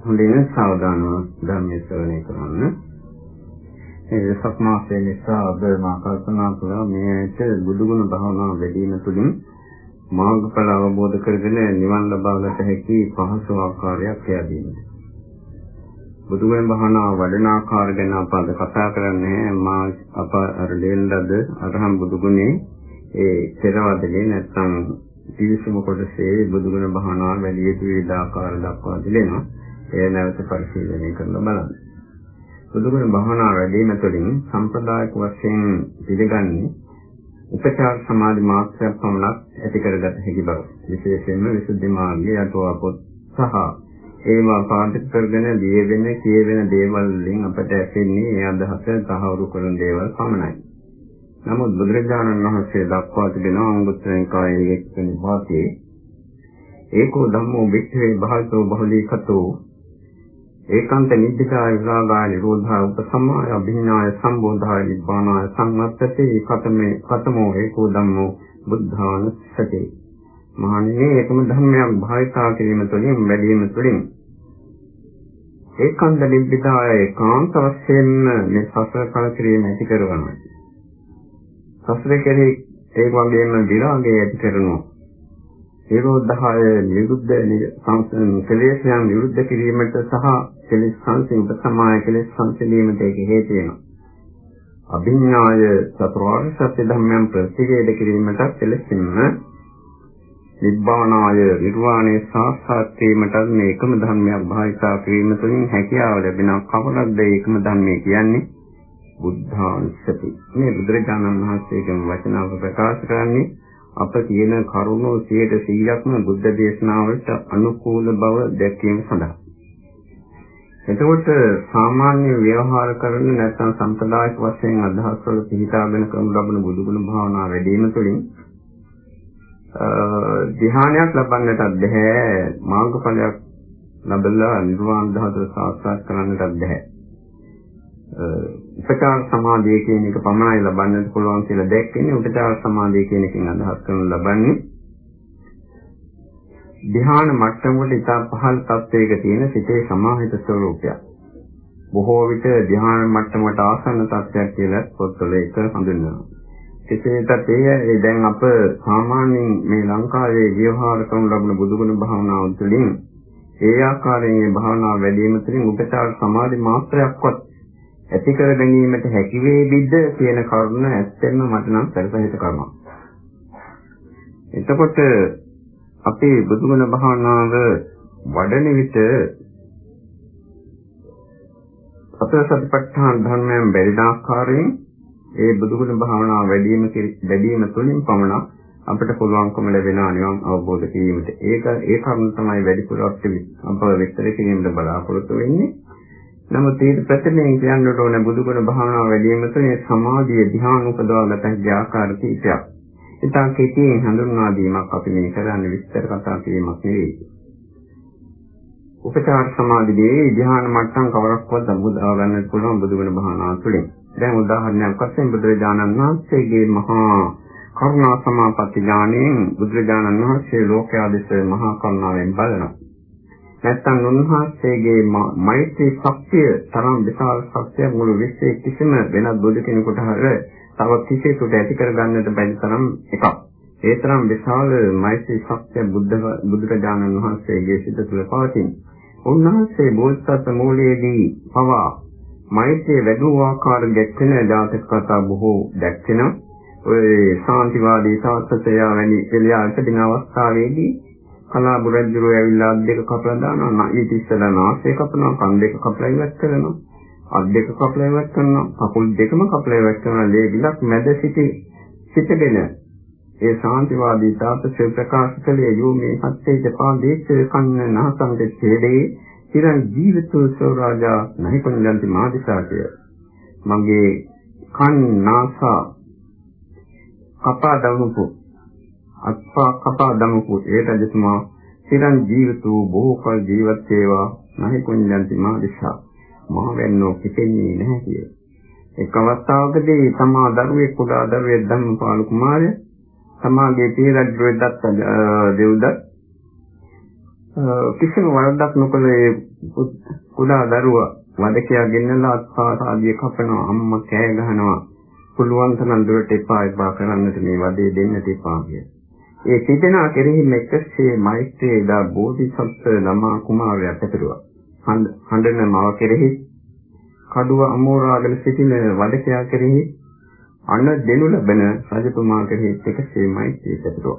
හොඳින් සාවධානව ධර්මයේ ශ්‍රවණය කරන්න. ඒ සක්මාසයේ නිසා අද මා කල්පනා කළා මේට බුදුගුණ භාවනාව වැඩි වීම තුළින් මාර්ගඵල අවබෝධ කරගෙන නිවන් ලබා ගත හැකි පහසු ආකාරයක් ලැබීම. බුදුගුණ භාවනාව වඩන ආකාර ගැන අප අද කතා කරන්නේ මා අප අර දෙන්නද අරහම් බුදුගුණේ ඒ පෙරවදලේ නැත්නම් දිවිසුම කොටසේ බුදුගුණ භාවනාව වැඩි යුතු විවිධ ආකාර දක්වා දෙනවා. ඒ නැවත පරිශීලනය කරලා බලන්න. බුදුගුණ භාවනාව වැඩිම තුළින් සම්ප්‍රදායික වශයෙන් පිළිගන්නේ උපචාර සමාධි මාත්‍රයක් පමණක් ඇති කරගත හැකි බව. විශේෂයෙන්ම විසුද්ධි මාර්ගයේ අටුවා පොත් සහ ඒවා පාඨ කරගෙන ලියවෙන කියවෙන දේවල් වලින් අපට ඇසෙන්නේ ඒ අදහස තහවුරු කරන දේවල් පමණයි. නමුත් බුදුරජාණන් වහන්සේ දක්වා තිබෙන අංගුත්තර නිකායේ එක්කෙන වාක්‍යයේ ඒකෝ ධම්මෝ වික්ඛවේ භාවිතෝ බහුලීකතෝ ඒකාන්ත නිබ්බිදාය විරාගාය නිරෝධාය උපසමාය අභිඥාය සම්බෝධාය නිබ්බානාය සංවත්තති කතමේ කතමෝ ඒකෝ ධම්මෝ බුද්ධාන සති. මහන්නේ එකම ධර්මයක් භාවිතා කිරීම තුළින් වැඩිම තුළින්. ඒකාන්ත නිබ්බිදාය ඒකාන්ත වශයෙන්ම මේ සසර කල කිරීම ඇති කරනවා. සසර කෙරෙහි ඒ වගේම විරාගය ඇති කරනවා. නිරෝධය නිරුද්ධ සංසන කෙලෙස්යන් නිරුද්ධ කිරීමට සහ කෙලෙස් සංසිඳ සමාය කෙලෙස් සංසිඳීමට ඒක හේතු වෙනවා. අභිඥාය චතුරාර්ය සත්‍ය ධර්මයන් ප්‍රතිවේද කිරීමට කෙලෙසින්ම නිබ්බානාය නිර්වාණය සාක්ෂාත් කිරීමට මේ එකම ධර්මයක් භාවිතා කිරීම තුළින් හැකියාව ලැබෙන කවරක්ද ඒකම ධර්මය කියන්නේ බුද්ධාංශති. මේ බුදුරජාණන් වහන්සේගේ වචනාව ප්‍රකාශ කරන්නේ අප කියන කරුණෝ 100%ක්ම බුද්ධ දේශනාවලට අනුකූල බව දැක්වීම සඳහා. එතකොට සාමාන්‍ය ව්‍යවහාර කරන නැත්නම් සම්ප්‍රදායික වශයෙන් අදහස් වල පිළිතාගෙන කරනු ලබන බුදුගුණ භාවනා වැඩිම තුළින් ධ්‍යානයක් ලබන්නටත් බැහැ මාර්ගඵලයක් ලැබලා නිර්වාණ ධාතුව සාක්ෂාත් කරන්නටත් බැහැ. උපචාර සමාධිය කියන එක පමණයි ලබන්නට පුළුවන් කියලා දැක්කනේ උපචාර සමාධිය කියන එකෙන් අදහස් කරනු ලබන්නේ ධ්‍යාන මට්ටම වල ඉතා පහළ තත්වයක තියෙන සිතේ සමාහිත ස්වરૂපයක්. බොහෝ විට ධ්‍යාන මට්ටමට ආසන්න තත්ත්වයක් කියලා පොත්වල ඒක හඳුන්වනවා. කෙසේතත් ඒ දැන් අප සාමාන්‍යයෙන් මේ ලංකාවේ ව්‍යවහාර කරනු ලබන බුදුගුණ භාවනාව තුළින් ඒ ආකාරයෙන් මේ භාවනාව වැඩි වීම තුළින් උපචාර සමාධි මාත්‍රයක්වත් ඇති කර ගැනීමට හැකි වේවිද කියන කරුණ ඇත්තෙන්ම මට නම් පරිසහිත කරනවා. එතකොට අපේ බුදුගුණ භාවනාව වඩන විට සතර සතිපට්ඨාන ධර්මයන් බැරිද ආකාරයෙන් ඒ බුදුගුණ භාවනාව වැඩිම වැඩිම තුලින් පමණක් අපිට පුළුවන්කම ලැබෙනවා නිවන් අවබෝධ කිරීමට. ඒක ඒ කරුණ තමයි වැඩිපුර අපිට විස්තර කිරීමට බලාපොරොත්තු වෙන්නේ. නමුත් ඒක ප්‍රතිලෙන් කියන්නට ඕන බුදුගුණ භාවනාව වැඩි වීම තුළ සමාධිය ධ්‍යාන උපදවා ගත හැකි ආකාර කීපයක්. ඉතින් කෙටියෙන් හඳුන්වා දීමක් අපි මේ කරන්නේ විස්තර කතා කිරීමක් නෙවෙයි. උපචාර සමාධියේ ධ්‍යාන මට්ටම් කවරක්වත් අමුදා ගන්නට පුළුවන් බුදුගුණ භාවනාව තුළින්. දැන් උදාහරණයක් වශයෙන් බුදුරජාණන් වහන්සේගේ මහා කරුණා සමාපatti ඥාණයෙන් බුදුරජාණන් වහන්සේ ලෝකයා දෙස මහා කරුණාවෙන් බලනවා. නැත්තම් උන්වහන්සේගේ මෛත්‍රී ශක්තිය තරම් විශාල ශක්තියක් මුළු විශ්වයේ කිසිම වෙනත් බුදු කෙනෙකුට හර තව කිසිසෙකුට ඇති කරගන්නට බැරි තරම් එකක්. ඒ තරම් විශාල මෛත්‍රී ශක්තිය බුද්ධ බුදුරජාණන් වහන්සේගේ සිත තුළ පවතින. උන්වහන්සේ බෝසත් මූලයේදී පවා මෛත්‍රිය වැඩි ආකාර දැක්වෙන ජාතක කතා බොහෝ දැක්වෙනවා. ඔය ශාන්තිවාදී සාස්ත්‍රය වැනි එළියාට දින අවස්ථාවේදී කලාබු රජුරෝ ඇවිල්ලා අත් දෙක කපලා දානවා ඊට ඉස්සෙල්ලා නාසය කපනවා කන් දෙක කපලා ඉවත් කරනවා අත් දෙක කපලා ඉවත් කරනවා කකුල් දෙකම කපලා ඉවත් කරනවා ලේ ගිලක් මැද සිටි සිටගෙන. ඒ ශාන්තිවාදී තාපසේ ප්‍රකාශ කළේ යෝ මේ හත්තේ පාදේච්ච කන්න නාසංග ඡේදේ චිරන් ජීවිතෝ සෝරාජා නහි පුඤ්ඤන්ති මාදිසාකය මගේ කන් නාසා කපා දවුණු අත්පා කපා දමපු ඒ රජතුමා සිරන් ජීවිතෝ බොහෝ කල ජීවත් වේවා නැහි කුඤ්ඤන්ති මා දිශා මහ වෙන්නෝ කිපෙන්නේ නැහැ කිය. එක් අවස්ථාවකදී තමා දරුවෙක් කුඩා දරුවෙක් ධම්මපාල කුමාරය සමාගයේ පියරජුවේ දත්ත දෙව්දත් කිසිම වරදක් නොකළ ඒ කුඩා දරුවා වදකයා ගෙන්නලා අත්පාසාදිය කපනවා අම්මා කෑ ගහනවා පුළුවන් තරම් දුරට එපා එපා කරන්නට මේ වදේ දෙන්න තිපා කිය. ඒ සිතනා කෙරෙහි මෙක්කසේ මෛත්‍රී දා බෝධිසත්ව ළමා කුමාරයා පැතුරුවා. හඬන මව කෙරෙහි කඩුව අමෝරාගෙන සිටින වදකයා කෙරෙහි අන්න දෙනු ලබන රජතුමා කෙරෙහි එකසේ මෛත්‍රී පැතුරුවා.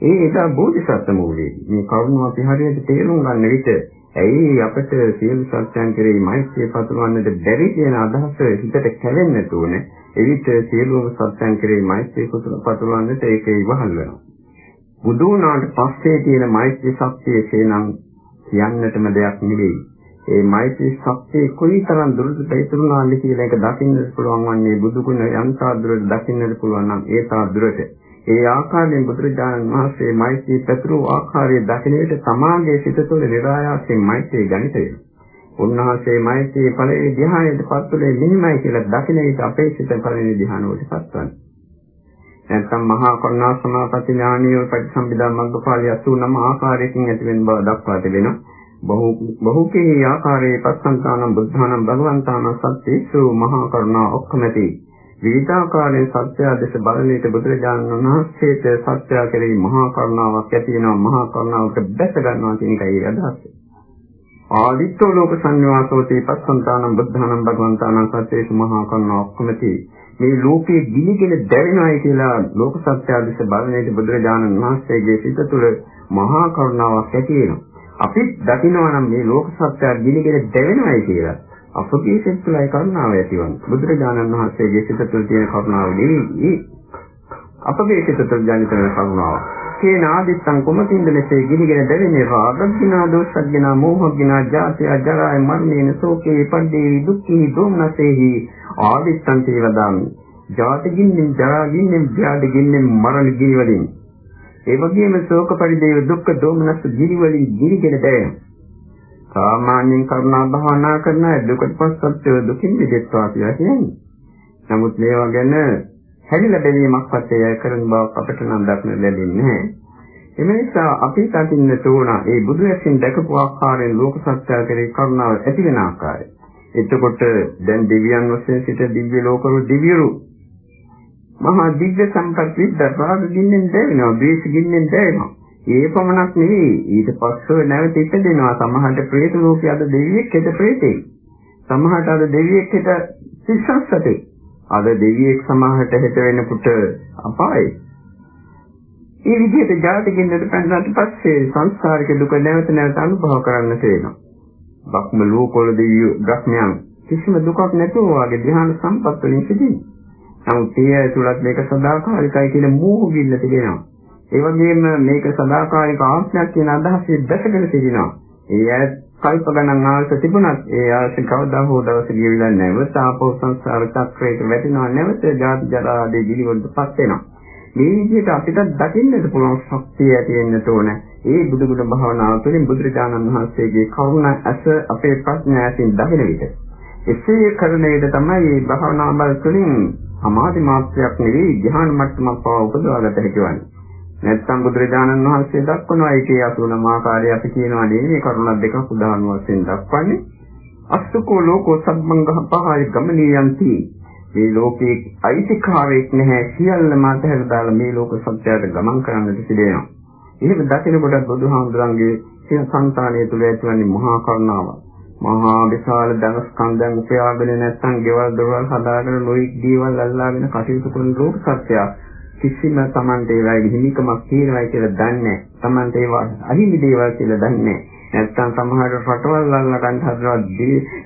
ඒ එදා බෝධිසත්ව මූලයේදී මේ කරුණ අපි හරියට තේරුම් ගන්න විට ඇයි අපිට සියලු සත්‍යයන් කෙරෙහි මෛත්‍රිය පතුරවන්නට බැරි කියන අදහස හිතට කැවෙන්න ඕනේ. එවිට සියලුම සත්‍යයන් කෙරෙහි මෛත්‍රිය පතුරවන්නට ඒකේ ඉවහල් වෙනවා. බුදු වුණාට පස්සේ තියෙන මෛත්‍රී ශක්තිය එසේනම් කියන්නටම දෙයක් නෙවෙයි. ඒ මෛත්‍රී ශක්තිය කොයිතරම් දුරට පැතිරුණාද කියලා එක දකින්නට පුළුවන් වන්නේ බුදු ගුණ යන්තා දුරට දකින්නට පුළුවන් නම් ඒ තා දුරට ඒ ආකාරයෙන් බුදුරජාණන් වහන්සේ මෛත්‍රී පැතුරු ආකාරය දකින විට සමාගයේ සිත තුළ නිරායාසයෙන් මෛත්‍රී ගණිත වෙනවා. උන්වහන්සේ මෛත්‍රී ඵලයේ ධ්‍යානයට පත්ුලේ මිනිමයි කියලා දකින විට අපේ සිත ඵලයේ ධ්‍යානවට පත්වන්නේ. නැත්නම් මහා කරුණා සමාපatti ඥානිය පරිසම්බිදා මග්ගපාලිය 89 ආකාරයකින් ඇති වෙන බව දක්වා තිබෙනවා. බහු බහුකේ ආකාරයේ පස්සන්තානම් බුද්ධානම් භගවන්තානම් සත්‍යේසු මහා කරුණා ඔක්කමැති විවිධාකාරයේ සත්‍ය ආදේශ බලලීට බුදුරජාණන් වහන්සේට සත්‍ය කෙරෙහි මහා කරුණාවක් ඇති වෙනවා මහා කරුණාවට බැස ගන්නවා කියන එකයි අදහස. ආදිත්‍ය ලෝක සංවාසෝති පස්සන්තානම් බුද්ධානම් භගවන්තානම් සත්‍යේසු මහා කරුණා ඔක්කමැති මේ ලෝකයේ ගිනිගෙන දැවෙනවායි කියලා ලෝක සත්‍ය ආදේශ බලලීට බුදුරජාණන් වහන්සේගේ සිත තුළ මහා කරුණාවක් ඇති වෙනවා. අපි දකිනවා නම් මේ ලෝක සත්‍යය ගිනිගෙන දැවෙනවයි කියලා. අපගේ සිත තුළයි කරුණාව ඇතිවන්නේ. බුදුරජාණන් වහන්සේගේ සිත තුළ තියෙන කරුණාව නෙවෙයි අපගේ සිත තුළ ජනිත වෙන කරුණාව. කේන ආදිත්තං කුමකින්ද මෙසේ ගිනිගෙන දැවෙන්නේ රාගග්ගිනා දෝෂග්ගිනා මෝහග්ගිනා ජාතිය ජරාය මරණේන සෝකේ පණ්ඩේ දුක්ඛී දෝමනසේහි ආදිත්තං තේවදාමි. ජාති ගින්නෙන් ජරා ගින්නෙන් ව්‍යාධි ගින්නෙන් මරණ ගිනි වලින් ඒ වගේම ශෝක පරිදේව දුක්ඛ දෝමනස් ගිනි වලින් ගිනිගෙන දැවෙනවා. සාමාන්‍යයෙන් කරුණා භාවනා කරන දුකට පස්සත් දුකින් මිදෙත්වා කියලා කියන්නේ. නමුත් මේවා ගැන හැදිලා බැලීමක් පස්සේ කරන බව අපට නම් දක්න ලැබෙන්නේ නැහැ. එම නිසා අපි දකින්න තෝරන ඒ බුදු ඇසින් දැකපු ආකාරයෙන් ලෝක සත්‍ය කෙරේ කරුණාව ඇති වෙන ආකාරය. එතකොට දැන් දිව්‍යයන් වශයෙන් සිට දිව්‍ය ලෝකවල දිව්‍යරු මහා දිග්ග සම්පත් විද්ද රාග ගින්නෙන් දැවෙනවා, ද්වේෂ ගින්නෙන් දැවෙනවා. ඒ පමණක් නෙවෙයි ඊට පස්සෙ නැවත ඉපදෙනවා සමහරට ප්‍රේත ලෝකයේ අද දෙවියෙක් හෙට ප්‍රේතෙක්. සමහරට අද දෙවියෙක් හෙට සිස්සස්සතේ. අද දෙවියෙක් සමහරට හෙට වෙනකොට අපායයි. ඒ විදිහට ජාති ගින්නට පැනනට පස්සේ සංස්කාරික දුක නැවත නැවත අනුභව කරන්න තේනවා. බක්ම ලෝකවල දෙවියෝ බ්‍රහ්මයන් කිසිම දුකක් නැතුව වාගේ ධ්‍යාන සම්පත් වලින් සිටින්නේ. නමුත් ඒ ඇතුළත් මේක සදාකාලිකයි කියන මෝහ ගිල්ල තිබෙනවා. ඒ වගේම මේක සදාකාලික ආත්මයක් කියන අදහසේ දැකගෙන තිබෙනවා. ඒ ඇය කල්ප ගණන් ආස තිබුණත් ඒ ආස කවදා හෝ දවසක ගිවිලා නැවත ආපෝ සංසාර චක්‍රයට වැටෙනවා නැවත ජාති ජරා ආදී ගිලිවලටපත් වෙනවා. මේ විදිහට අපිට දකින්නට පුළුවන් ශක්තිය ඇති වෙන්න ඕන. ඒ බුදුගුණ භාවනාව තුළින් බුදුරජාණන් වහන්සේගේ කරුණ ඇස අපේ ප්‍රඥාවෙන් දකින විට. එසේ කරන විට තමයි මේ භාවනා බල තුළින් සමාධි මාත්‍රයක් නෙවෙයි ධ්‍යාන මට්ටමක් පවා උපදවාගත හැකිවන්නේ. නැත්නම් බුදුරජාණන් වහන්සේ දක්වනවා ඒකේ 89 ආකාරය අපි කියනවා නෙවෙයි කරුණක් දෙකක් උදාහරණ වශයෙන් දක්වන්නේ. අස්සකෝ ලෝකෝ සම්මංගහ පහයි ගමනියන්ති. මේ ලෝකේ අයිතිකාරයක් නැහැ සියල්ලම අතහැර දාලා මේ ලෝක සත්‍යයට ගමන් කරන්නට සිදෙනවා. එහෙම දකිනකොට බුදුහාමුදුරන්ගේ සිය සංතානය තුළ ඇතිවන්නේ මහා කරුණාවක්. මහා විශාල ධන ස්කන්ධයන් උපයාගෙන නැත්නම් ගෙවල් දොරවල් හදාගෙන නොයික් දේවල් අල්ලාගෙන කටයුතු කරන ලෝක සත්‍යය කිසිම Tamante ඒවායේ හිමිකමක් තියෙනවයි කියලා දන්නේ Tamante ඒවා අහිමි දේවල් කියලා දන්නේ නැත්නම් සමහර රටවල් අල්ලා ගන්න හදනවා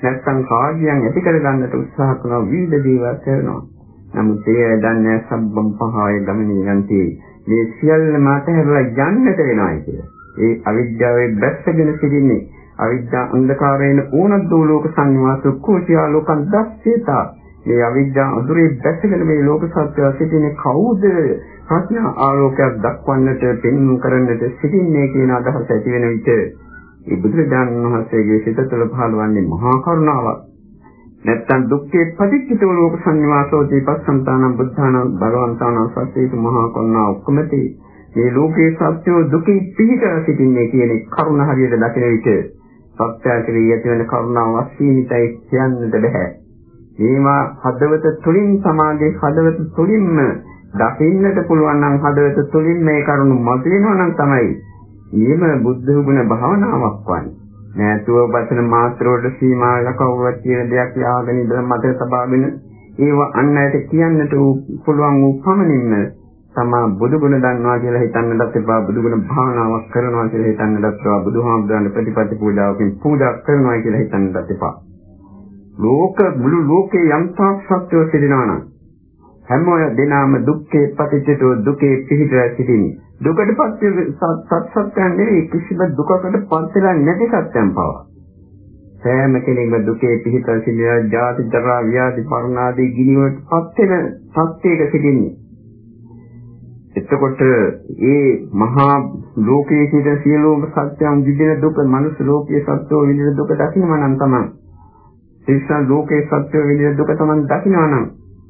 නැත්නම් කාර්යයන් ඇති කර ගන්නට උත්සාහ කරන විවිධ දේවල් කරනවා. නමුත් ඒ දන්නේ සම්බම් පහය ගමනේ යන්ති. මේ සියල්ල මත හැරලා යන්නට වෙනවායි කියලා. ඒ අවිද්‍යාවේ බැස්සගෙන සිටින්නේ. අවිද්‍යා අන්ධකාරයෙන් ඕනත් දෝ ලෝක සංවාස කුචියා ලෝකන් දස්සේතා. මේ අවිද්‍යා අඳුරේ දැසගෙන මේ ලෝක සත්‍යය සිටින්නේ කවුද? ප්‍රඥා ආලෝකයක් දක්වන්නට පෙන්වු කරන්නට සිටින්නේ කියන අදහස ඇති වෙන විට ඒ බුදුරජාණන් වහන්සේගේ සිත තුළ පහළවන්නේ මහා කරුණාවක්. නැත්තම් දුක්ඛේ පටිච්චිතෝ ලෝක සංවාසෝ දීපස්සන්තානම් බුද්ධානම් භගවන්තානම් සත්‍යේක මහා කරුණා ඔක්කොමදී මේ ලෝකේ සත්‍යෝ දුකේ පිහිටලා සිටින්නේ කියන කරුණ හරියට දකින විට සත්‍යය ඇති වෙන කරුණාව වස්ීනිතයි කියන්නට බෑ. මේවා හදවත තුලින් සමාගයේ හදවත තුලින්ම දකින්නට පුළුවන් නම් හදවත තුලින් මේ කරුණ මතුවෙනවා නම් තමයි ඊම බුද්ධ ගුණ භාවනාවක් වන්නේ. නෑතුව වචන මාත්‍රවලට සීමාවල කවුරුත් කියන දෙයක් යාගෙන ඉඳලා මතක තබාගෙන ඒව අන් අයට කියන්නට පුළුවන් වූ පමණින්ම තමා බුදුගුණ දන්නවා කියලා හිතන්නටත් එපා බුදුගුණ භාවනාවක් කරනවා කියලා හිතන්නටත් එපා බුදුහාමුදුරන්ගේ ප්‍රතිපත්ති පූජාවකින් පූජා කරනවා කියලා හිතන්නටත් එපා ලෝක මුළු ලෝකේ යම් තාක් සත්‍යෝ සිටිනවා නම් හැම දෙනාම දුක්ඛේ පටිච්චතෝ දුකේ පිහිටලා සිටින්නේ. දුකට පත් සත්‍යයන් නෙවෙයි කිසිම දුකකට පත් වෙලා නැති සත්‍යයන් පවා. සෑම කෙනෙක්ම දුකේ පිහිටලා සිටිනා ජාති ජරා ව්‍යාධි මරණ ආදී ගිනිවලට පත් වෙන සත්‍යයක සිටින්නේ. එතකොට ඒ මහා ලෝකයේ සිට සියලුම සත්‍යයන් විදින දුක මනුස්ස ලෝකයේ සත්‍යෝ විදින දුක දකින්න නම් තමයි. ශික්ෂා ලෝකයේ සත්‍යෝ විදින දුක තමයි දකින්න නම්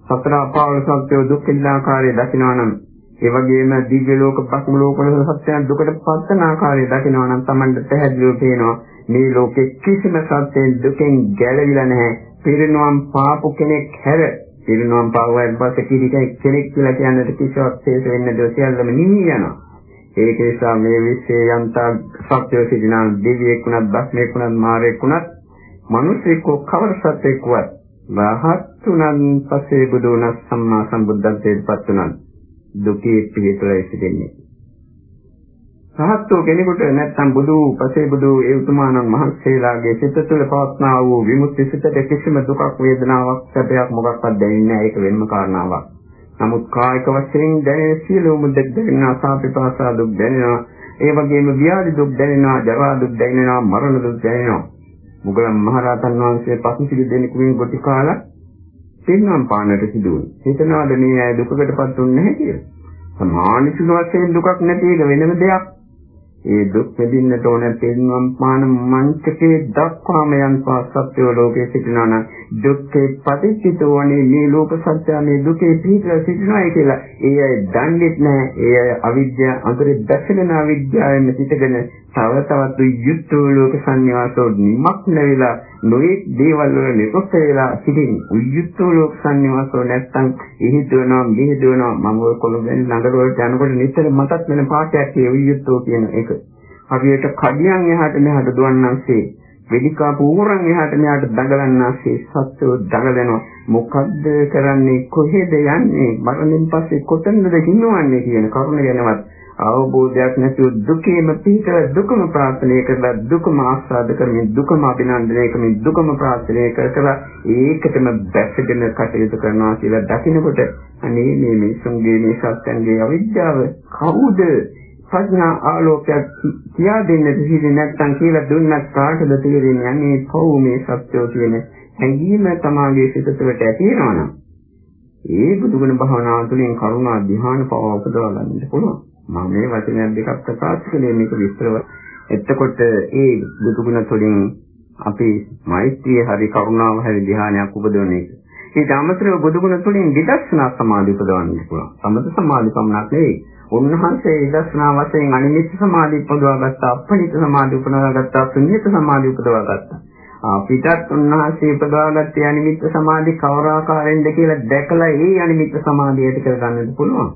සතර අපාවල සත්‍යෝ දුක් විඳාකාරය දකිනවා නම් ඒ වගේම දිව්‍ය ලෝක පස්ම ලෝක වල සත්‍යයන් දුකට පස්සන ආකාරය දකිනවා නම් Tamanට පැහැදිලිව පේනවා මේ ලෝකෙ කිසිම සත්‍යයෙන් දුකෙන් ගැලවිලා නැහැ. පිරිනුවම් පාපු කෙනෙක් හැර. පිරිනුවම් පාවුවායින් පස්සේ කිරිකයි කෙනෙක් කියලා කියන්නට කිසිවක් ශේෂ වෙන්නේ නැද සියල්ලම නිවි යනවා. ඒක නිසා මේ විශ්වයේ යන්තා සත්‍යෝ සිටිනා දෙවියෙක් වුණත් බ්‍රහ්මෙක් වුණත් මාරයෙක් වුණත් මිනිසෙක් කවර සත්‍යයක් වුවත් රහත් උනන් පස්සේ බුදු වුණ සම්මා සම්බුද්ධත්වයට පත් උනන් දුකේ පිළිතුරයි සිටින්නේ. රහත්ෝ කෙනෙකුට නැත්නම් බුදු පසේ බුදු ඒ උතුමාණන් මහන්සියලාගේ සිත තුළ පවත්නා වූ විමුක්ති සිතට කිසිම දුකක් වේදනාවක් සැපයක් මොකක්වත් දැනෙන්නේ නැහැ ඒක වෙනම කාරණාවක්. නමුත් කායික වශයෙන් දැනෙන සියලුම දුක් දැනෙනවා සාපිපාසා දුක් දැනෙනවා ඒ වගේම ව්‍යාධි දුක් දැනෙනවා ජරා දුක් දැනෙනවා මරණ දුක් දැනෙනවා මුගලන් මහරහතන් වහන්සේ පසුසිරි දෙනෙකුගෙන් ගොටි කාලා පින්නම් පාන්නට සිදු වුණා. හිතනවාද මේ අය දුකකටපත් වුන්නේ නැහැ කියලා. සමානිසික වශයෙන් දුකක් නැති එක වෙනම දෙයක්. ඒ දුක් විඳින්නට ඕන පින්නම් පාන මංචකේ දක්වාම යන් සත්‍ය ලෝකයේ සිටිනා නම් දුක්ඛේ පටිච්චිතෝනේ මේ ලෝක සත්‍ය මේ දුකේ පිහිටලා සිටිනායි කියලා. ඒ අය දන්නේ නැහැ. ඒ අය අවිද්‍යාව අඳුරේ දැසෙන අවිද්‍යාවෙන් සිටගෙන තව තවත් යුද්ධ ලෝක සංන්‍යාසෝ නිමක් නැවිලා නොයේ දේවල් වල නිරොත් වෙලා සිටින්. උයුත් ලෝක සංන්‍යාසෝ නැත්තම් ඉහිදුවනවා මිහිදුවනවා. මම ඔය කොළඹෙන් නගර වලට යනකොට නිතර මතක් වෙන පාඩයක් ඒ උයුත්ෝ කියන එක. හරියට කඩියන් එහාට මෙහාට දුවන්නන්සේ වෙදිකා පූරන් එහාට මෙහාට දඟලන්නාසේ සත්‍යෝ දඟලනවා. මොකද්ද කරන්නේ? කොහෙද යන්නේ? මරණයෙන් පස්සේ කොතනද ගින්නවන්නේ කියන කරුණ ගැනවත් අවබෝධයක් නැතුව දුකේම පිහිට දුකම ප්‍රාර්ථනා කරලා දුකම ආස්වාද කරමින් දුකම අභිනන්දනය කරමින් දුකම ප්‍රාර්ථනා කර කර ඒකටම බැසගෙන කටයුතු කරනවා කියලා දකිනකොට අනේ මේ මිනිසුන්ගේ මේ සත්‍යංගේ අවිද්‍යාව කවුද? ප්‍රඥා ආලෝකයක් කියා දෙන්නට හිතේ නැත්නම් කියලා දුන්නත් කාටද තේරෙන්නේ? අනේ පව් මේ සත්‍යෝ කියන හැඟීම තමාගේ සිත තුළට ඇති වෙනවනම් ඒ බුදුගුණ භාවනාව තුළින් කරුණා ධ්‍යාන පව උපදවා ගන්නට පුළුවන්. මම මේ වචනයක් දෙකක් ප්‍රකාශ කළේ මේක විස්තරව. එතකොට ඒ බුදුගුණ තුළින් අපි මෛත්‍රිය හරි කරුණාව හරි ධ්‍යානයක් උපදවන එක. ඊට අමතරව බුදුගුණ තුළින් විදර්ශනා සමාධිය උපදවන්න පුළුවන්. සමත සමාධි පමණක් නෙවෙයි. උන්වහන්සේ විදර්ශනා වශයෙන් අනිමිත් සමාධි උපදවා ගත්තා, අපනිත සමාධි උපදවා ගත්තා, ශුන්්‍යත සමාධි උපදවා ගත්තා. අපිටත් උන්වහන්සේ උපදවාගත්තේ අනිමිත් සමාධි කවර ආකාරයෙන්ද කියලා දැකලා ඒ අනිමිත් සමාධිය ඇති කරගන්නත් පුළුවන්.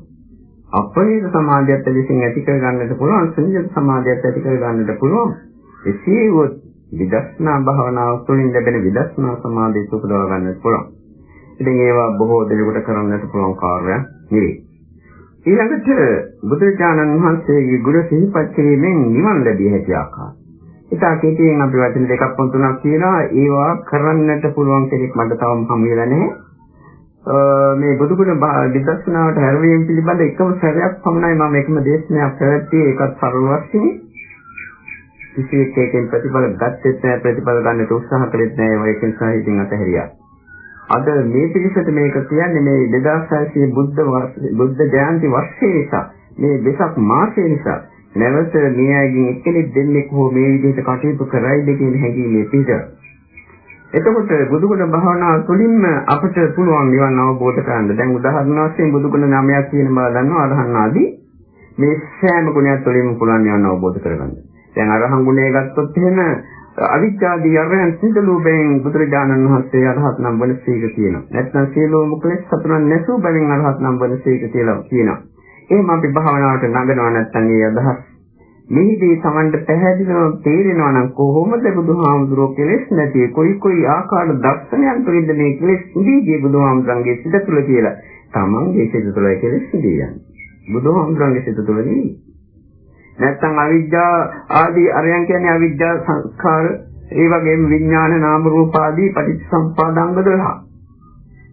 අපේද සමාධියත් විසින් ඇති කර ගන්නට පුළුවන් සංයත සමාධියත් ඇති කර ගන්නට පුළුවන්. එසේ වොත් විදර්ශනා භාවනාව තුළින් ලැබෙන විදර්ශනා සමාධිය උපදවා ගන්නට පුළුවන්. ඉතින් ඒවා බොහෝ දෙනෙකුට කරන්නට පුළුවන් කාර්යයක් නෙවෙයි. ඊළඟට බුදුචානන් වහන්සේගේ ගුණ සිහිපත් කිරීමෙන් නිවන් ලැබිය හැකි ආකාරය. ඉතා කෙටියෙන් අපි වචන දෙකක් තුනක් කියනවා. ඒවා කරන්නට පුළුවන් කෙනෙක් මට තවම හම් වෙලා නැහැ. මේ බුදුගුණ විදර්ශනාවට හැරවීම පිළිබඳ එකම සැරයක් පමණයි මම එකම දේශනාවක් පැවැත්තියේ ඒකත් සරල වශයෙන් කිසියෙක් එකෙන් ප්‍රතිඵල ගත්තෙත් නැහැ ප්‍රතිඵල ගන්නට උත්සාහ කළෙත් නැහැ ඒක නිසා ඉතින් අතහැරියා. අද මේ පිළිසෙට මේක කියන්නේ මේ 2600 බුද්ධ බුද්ධ ජයන්ති වර්ෂයේ නිසා මේ වෙසක් මාසයේ නිසා. නැවත මේ අයගෙන් එක්කෙනෙක් දෙන්නෙක් හෝ මේ විදිහට කටයුතු කරයිද කියන හැඟීමේ පිට එතකොට බුදුගුණ භාවනාව තුළින්ම අපිට පුළුවන් නිවන් අවබෝධ කරගන්න. දැන් උදාහරණ වශයෙන් බුදුගුණ නාමයක් කියන බව දන්නවා අරහන් ආදී. මේ සෑම ගුණයක් තුළින්ම පුළුවන් නිවන අවබෝධ කරගන්න. දැන් අරහන් ගුණය ගත්තොත් එහෙම අවිද්‍යාදී අරයන් සිදලු බෙන් බුදුරජාණන් වහන්සේ අරහත් නම් වන සීක කියනවා. නැත්නම් සියලුම කුලස් සතුරන් නැසූ බැවින් අරහත් නම් වන සීක කියලා කියනවා. එහෙම අපි භාවනාවට නගනවා නැත්නම් ඒ අදහස් මෙහිදී Tamanට පැහැදිලිව තේරෙනවා නම් කොහොමද බුදුහාමුදුරුවෝ කෙලෙස් නැති කොයි කොයි ආකාර දර්ශනයන් තුළින්ද මේ කෙලෙස් ඉදීගේ බුදුහාමුදුරන්ගේ සිත තුළ කියලා? Tamanගේ සිත තුළ කෙලෙස් ඉදී යන්නේ. බුදුහාමුදුරන්ගේ සිත තුළ නෙවෙයි නැත්තම් අවිද්‍යා ආදී අරයන් කියන්නේ අවිද්‍යා සංස්කාර ඒ වගේම විඥාන නාම රූප ආදී පටිච්චසම්පාදාංග 12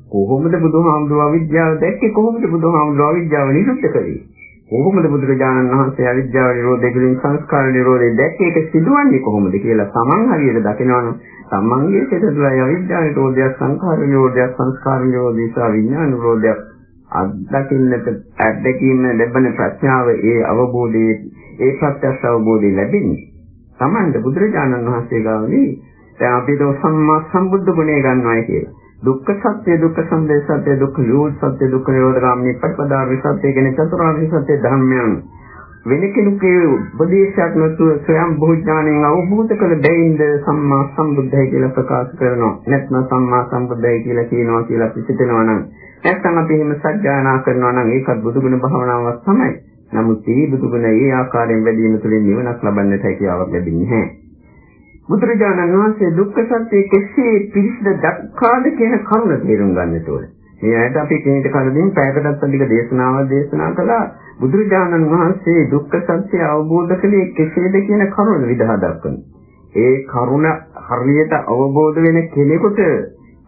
කොහොමද බුදුහාමුදුරුවෝ අවිද්‍යාව දැක්කේ? කොහොමද බුදුහාමුදුරුවෝ අවිද්‍යාව නිරුද්ධ කළේ? කොහොමද බුදුරජාණන් වහන්සේ අවිද්‍යාව නිරෝධය කියන සංස්කාර නිරෝධය දැක්කේ ඒක සිදුවන්නේ කොහොමද කියලා තමන් හරියට දකිනවනම් තමන්ගේ සිත තුළයි අවිද්‍යාව නිරෝධය සංස්කාර නිරෝධය සංස්කාර නිරෝධය සහ විඥාන නිරෝධය අත්දකින්නට අත්දැකීම ලැබෙන ප්‍රඥාව ඒ අවබෝධයේ ඒ ප්‍රත්‍යක්ෂ අවබෝධය ලැබෙන්නේ. තමන්ට බුදුරජාණන් වහන්සේ ගාවනේ දැන් අපි දෝ සම්මා සම්බුද්ධ ගුණය ගන්නවායි කියලා. දුක්ඛ සත්‍ය දුක්ඛ සමුදය සත්‍ය දුක්ඛ නිරෝධ සත්‍ය දුක්ඛ නිරෝධ ගාමිනී ප්‍රතිපදාවේ සත්‍ය කියන චතුරාර්ය සත්‍ය ධර්මයන් වෙන කෙනෙකුගේ උපදේශයක් නැතුව ස්වයං භෝඥාණයෙන් අවබෝධ කළ දෙයින්ද සම්මා සම්බුද්ධයි කියලා ප්‍රකාශ කරනවා. නැත්නම් සම්මා සම්බුද්ධයි කියලා කියනවා කියලා පිළිසිතනවා නම් නැත්නම් අපි එහෙම සත්‍යයනා කරනවා නම් ඒකත් බුදුගුණ භාවනාවක් තමයි. නමුත් මේ බුදුගුණ ඒ ආකාරයෙන් වැඩි වීම තුළින් නිවනක් ලබන්නට හැකියාවක් ලැබෙන්නේ නැහැ. බුදුරජාණන් වහන්සේ දුක්ඛ සත්‍ය කෙසේ පිළිසිඳ දක්වාද කියන කරුණ තේරුම් ගන්නට ඕනේ. මේ ඇයිට අපි කෙනෙක් කලින් පැයකටත් අධික දේශනාවක් දේශනා කළා බුදුරජාණන් වහන්සේ දුක්ඛ සත්‍ය අවබෝධ කළේ කෙසේද කියන කරුණ විදහා දක්වනවා. ඒ කරුණ හරියට අවබෝධ වෙන කෙනෙකුට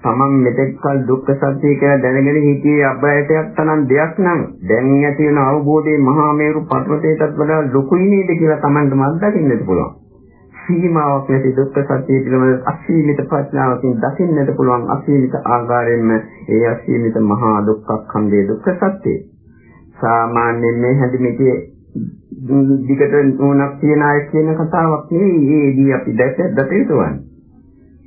තමන් මෙතෙක් කල දුක්ඛ සත්‍ය කියලා දැනගෙන හිටියේ අබ්බයටයක් තරම් දෙයක් නම් දැන් ඇති වෙන අවබෝධයේ මහා මේරු පර්වතයටත් වඩා ලොකුයි නේද කියලා තමන්ට මත් දකින්නත් පුළුවන්. සීමාවක් නැති දුක්ඛ සත්‍ය පිළිබඳ අසීමිත ප්‍රඥාවකින් දකින්නට පුළුවන් අසීමිත ආකාරයෙන්ම ඒ අසීමිත මහා දුක්ඛඛණ්ඩේ දුක්ඛ සත්‍යය. සාමාන්‍යයෙන් මේ හැදිමිකේ දිගට නුණක් තියන අය කියන කතාවක් නෙවෙයි ඒදී අපි දැක දතේතුවන්නේ.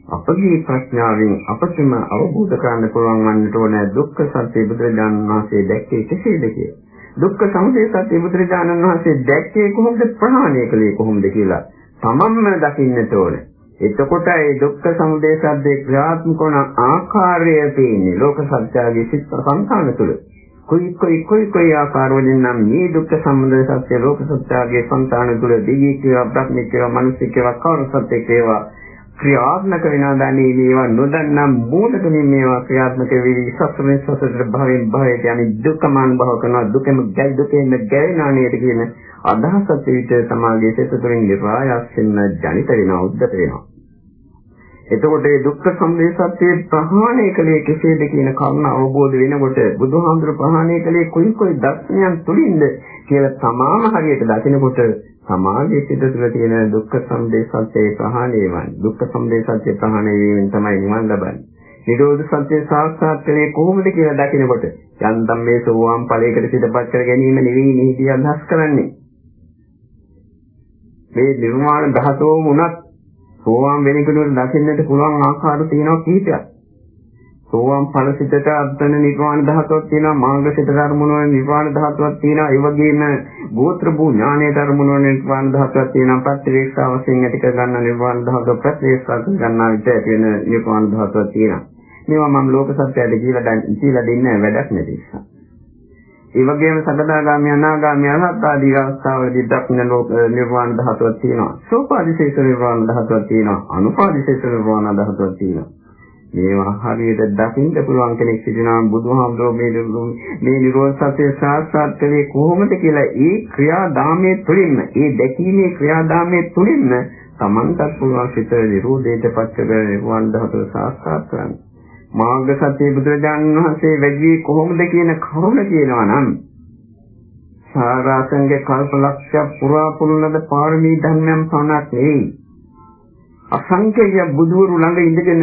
අපගේ ප්‍රඥාවෙන් අපටම අවබෝධ කරගන්න පුළුවන් වන්නට ඕන දුක්ඛ සත්‍ය බුදුරජාණන් වහන්සේ දැක්කේ කෙසේද කියලා. දුක්ඛ සමුදය සත්‍ය බුදුරජාණන් වහන්සේ දැක්කේ කොහොමද ප්‍රහාණය කළේ කොහොමද කියලා තමන්ම දකින්නට ඕනේ. එතකොට ඒ දුක්ඛ සමුදය සද්දේ ක්‍රියාත්මක වන ආකාරය පේන්නේ ලෝක සත්‍යයේ සිත් සංකාන තුල. කොයි කොයි කොයි කොයි ආකාරවලින් නම් මේ දුක්ඛ සමුදය සත්‍ය ලෝක සත්‍යයේ සංකාන තුල දෙවි කියලා බ්‍රහ්මික කියලා මනුෂ්‍ය කියලා කවර සත්‍ය කියලා ක්‍රියාත්මක වෙනවා දැනේ මේවා නොදන්නා මූලකමින් මේවා ක්‍රියාත්මක වෙවි සසරෙන් සසරට භවෙන් භවයට යන්නේ දුකම අනුභව කරනවා දුකෙම ගැල් දුකෙන් ගැලෙනා නේද කියන අදහසත් විට සමාගයේ සිත තුළින් නිරායස්යෙන්ම ජනිත වෙනවා උද්දත වෙනවා. එතකොට මේ දුක්ඛ සමුදය සත්‍යයේ ප්‍රහාණය කලේ කෙසේද කියන කරුණ අවබෝධ වෙනකොට බුදුහාමුදුර ප්‍රහාණය කලේ කොයි කොයි දර්ශනයන් තුළින්ද කියලා තමාම හරියට දකිනකොට සමාගයේ සිත තුළ තියෙන දුක්ඛ සමුදය සත්‍යයේ ප්‍රහාණය වන්නේ. දුක්ඛ සමුදය සත්‍ය ප්‍රහාණය වීමෙන් තමයි නිවන් ලබන්නේ. නිරෝධ සත්‍ය සාක්ෂාත් කරේ කොහොමද කියලා දකිනකොට යන්තම් මේ සෝවාන් ඵලයකට සිතපත් කර ගැනීම නෙවෙයි මෙහිදී අදහස් කරන්නේ. මේ නිර්මාණ ධාතුවම උනත් සෝවාන් වෙනකොට දකින්නට පුළුවන් ආකාර තියෙනවා කීපයක්. සෝවාන් ඵලසිතට අත්වන නිර්වාණ ධාතුවක් තියෙනවා මාර්ගසිත ධර්මන වල නිර්වාණ ධාතුවක් තියෙනවා ඒ වගේම ගෝත්‍ර භූ ඥානයේ ධර්මන වල නිර්වාණ ධාතුවක් තියෙනවා ප්‍රතිවේක්ෂා වශයෙන් ඇති කර ගන්න නිර්වාණ ධාතුව ප්‍රතිවේක්ෂා කර ගන්නා විට ඇති වෙන නිර්වාණ ධාතුවක් තියෙනවා මේවා මම ලෝක සත්‍යයට කියලා කියලා දෙන්නේ වැඩක් නැති නිසා ඒ වගේම සකදාගාමී අනාගාමී අරහත් ආදී අවස්ථාවලදී දක්න ලෝක නිර්වාණ ධාතුවක් තියෙනවා. සෝපාදිශේෂ නිර්වාණ ධාතුවක් තියෙනවා. අනුපාදිශේෂ නිර්වාණ ධාතුවක් තියෙනවා. මේවා හරියට දකින්න පුළුවන් කෙනෙක් සිටිනවා බුදුහාමුදුරුවෝ මේ මේ නිරෝධ සත්‍ය සාක්ෂාත් කරේ කොහොමද කියලා ඒ ක්‍රියාදාමයේ තුලින්ම ඒ දැකීමේ ක්‍රියාදාමයේ තුලින්ම Tamanටත් පුළුවන් සිත නිරෝධයට පත් කර නිර්වාණ ධාතුව සාක්ෂාත් කරගන්න. මාර්ග සත්‍ය බුදුරජාණන් වහන්සේ වැඩි කොහොමද කියන කරුණ කියනවා නම් සාරාංශයේ කල්පලක්ෂ පුරා පුරුණද පාරමී ධර්මයන් පමණක් නෙයි අසංකේය බුදුවරු ළඟ ඉඳගෙන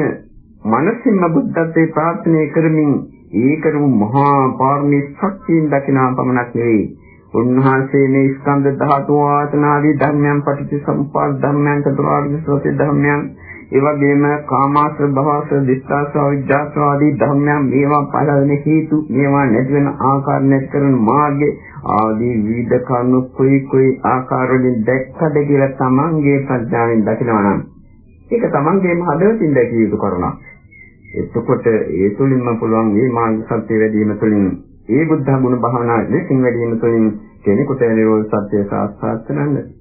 මනසින්ම බුද්ධත්වයේ ප්‍රාර්ථනා කරමින් ඒකරු මහා පාරමී ශක්තියෙන් දකිනා පමණක් නෙවෙයි. උන්වහන්සේ මේ ස්කන්ධ ධාතු ආතනාදී ධර්මයන් පටිච්චසමුප්පාද ධර්මයන් චතුරාර්ය සත්‍ය ධර්මයන් ඒ වගේම කාමාශ්‍ර භවශ්‍ර දිස්ත්‍රාශ්‍ර විජ්ජාශ්‍ර ආදී ධර්මයන් මේවා පළවෙන හේතු මේවා නැති වෙන ආකාර නැති කරන මාර්ගය ආදී විවිධ කරුණු කුයි කුයි ආකාරවලින් දැක්කද කියලා තමන්ගේ ප්‍රඥාවෙන් දකිනවා නම් ඒක තමන්ගේම හදවතින් දැකිය යුතු කරුණක්. එතකොට ඒ තුලින්ම පුළුවන් මේ මාර්ග සත්‍ය වැඩිම තුලින් ඒ බුද්ධ ගුණ භාවනා දෙකින් වැඩිම තුලින් කෙනෙකුට නිරෝධ සත්‍ය සාක්ෂාත් කරගන්න.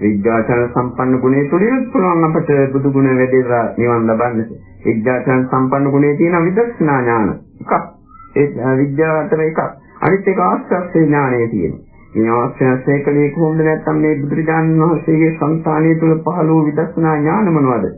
විද්‍යාචරණ සම්පන්න ගුණය තුලින් පුළුවන් අපට බුදු ගුණ වැඩිලා නිවන් ලබන්න. විද්‍යාචරණ සම්පන්න ගුණයේ තියෙන විදර්ශනා ඥාන එකක්. ඒ විද්‍යාව අතර එකක්. අනිත් එක ආස්වාස්සේ ඥානය තියෙනවා. මේ ආස්වාස්සේ කලේ කොහොමද නැත්නම් මේ බුදුරජාණන් වහන්සේගේ සංස්ථානය තුළ පහළ වූ විදර්ශනා ඥාන මොනවද?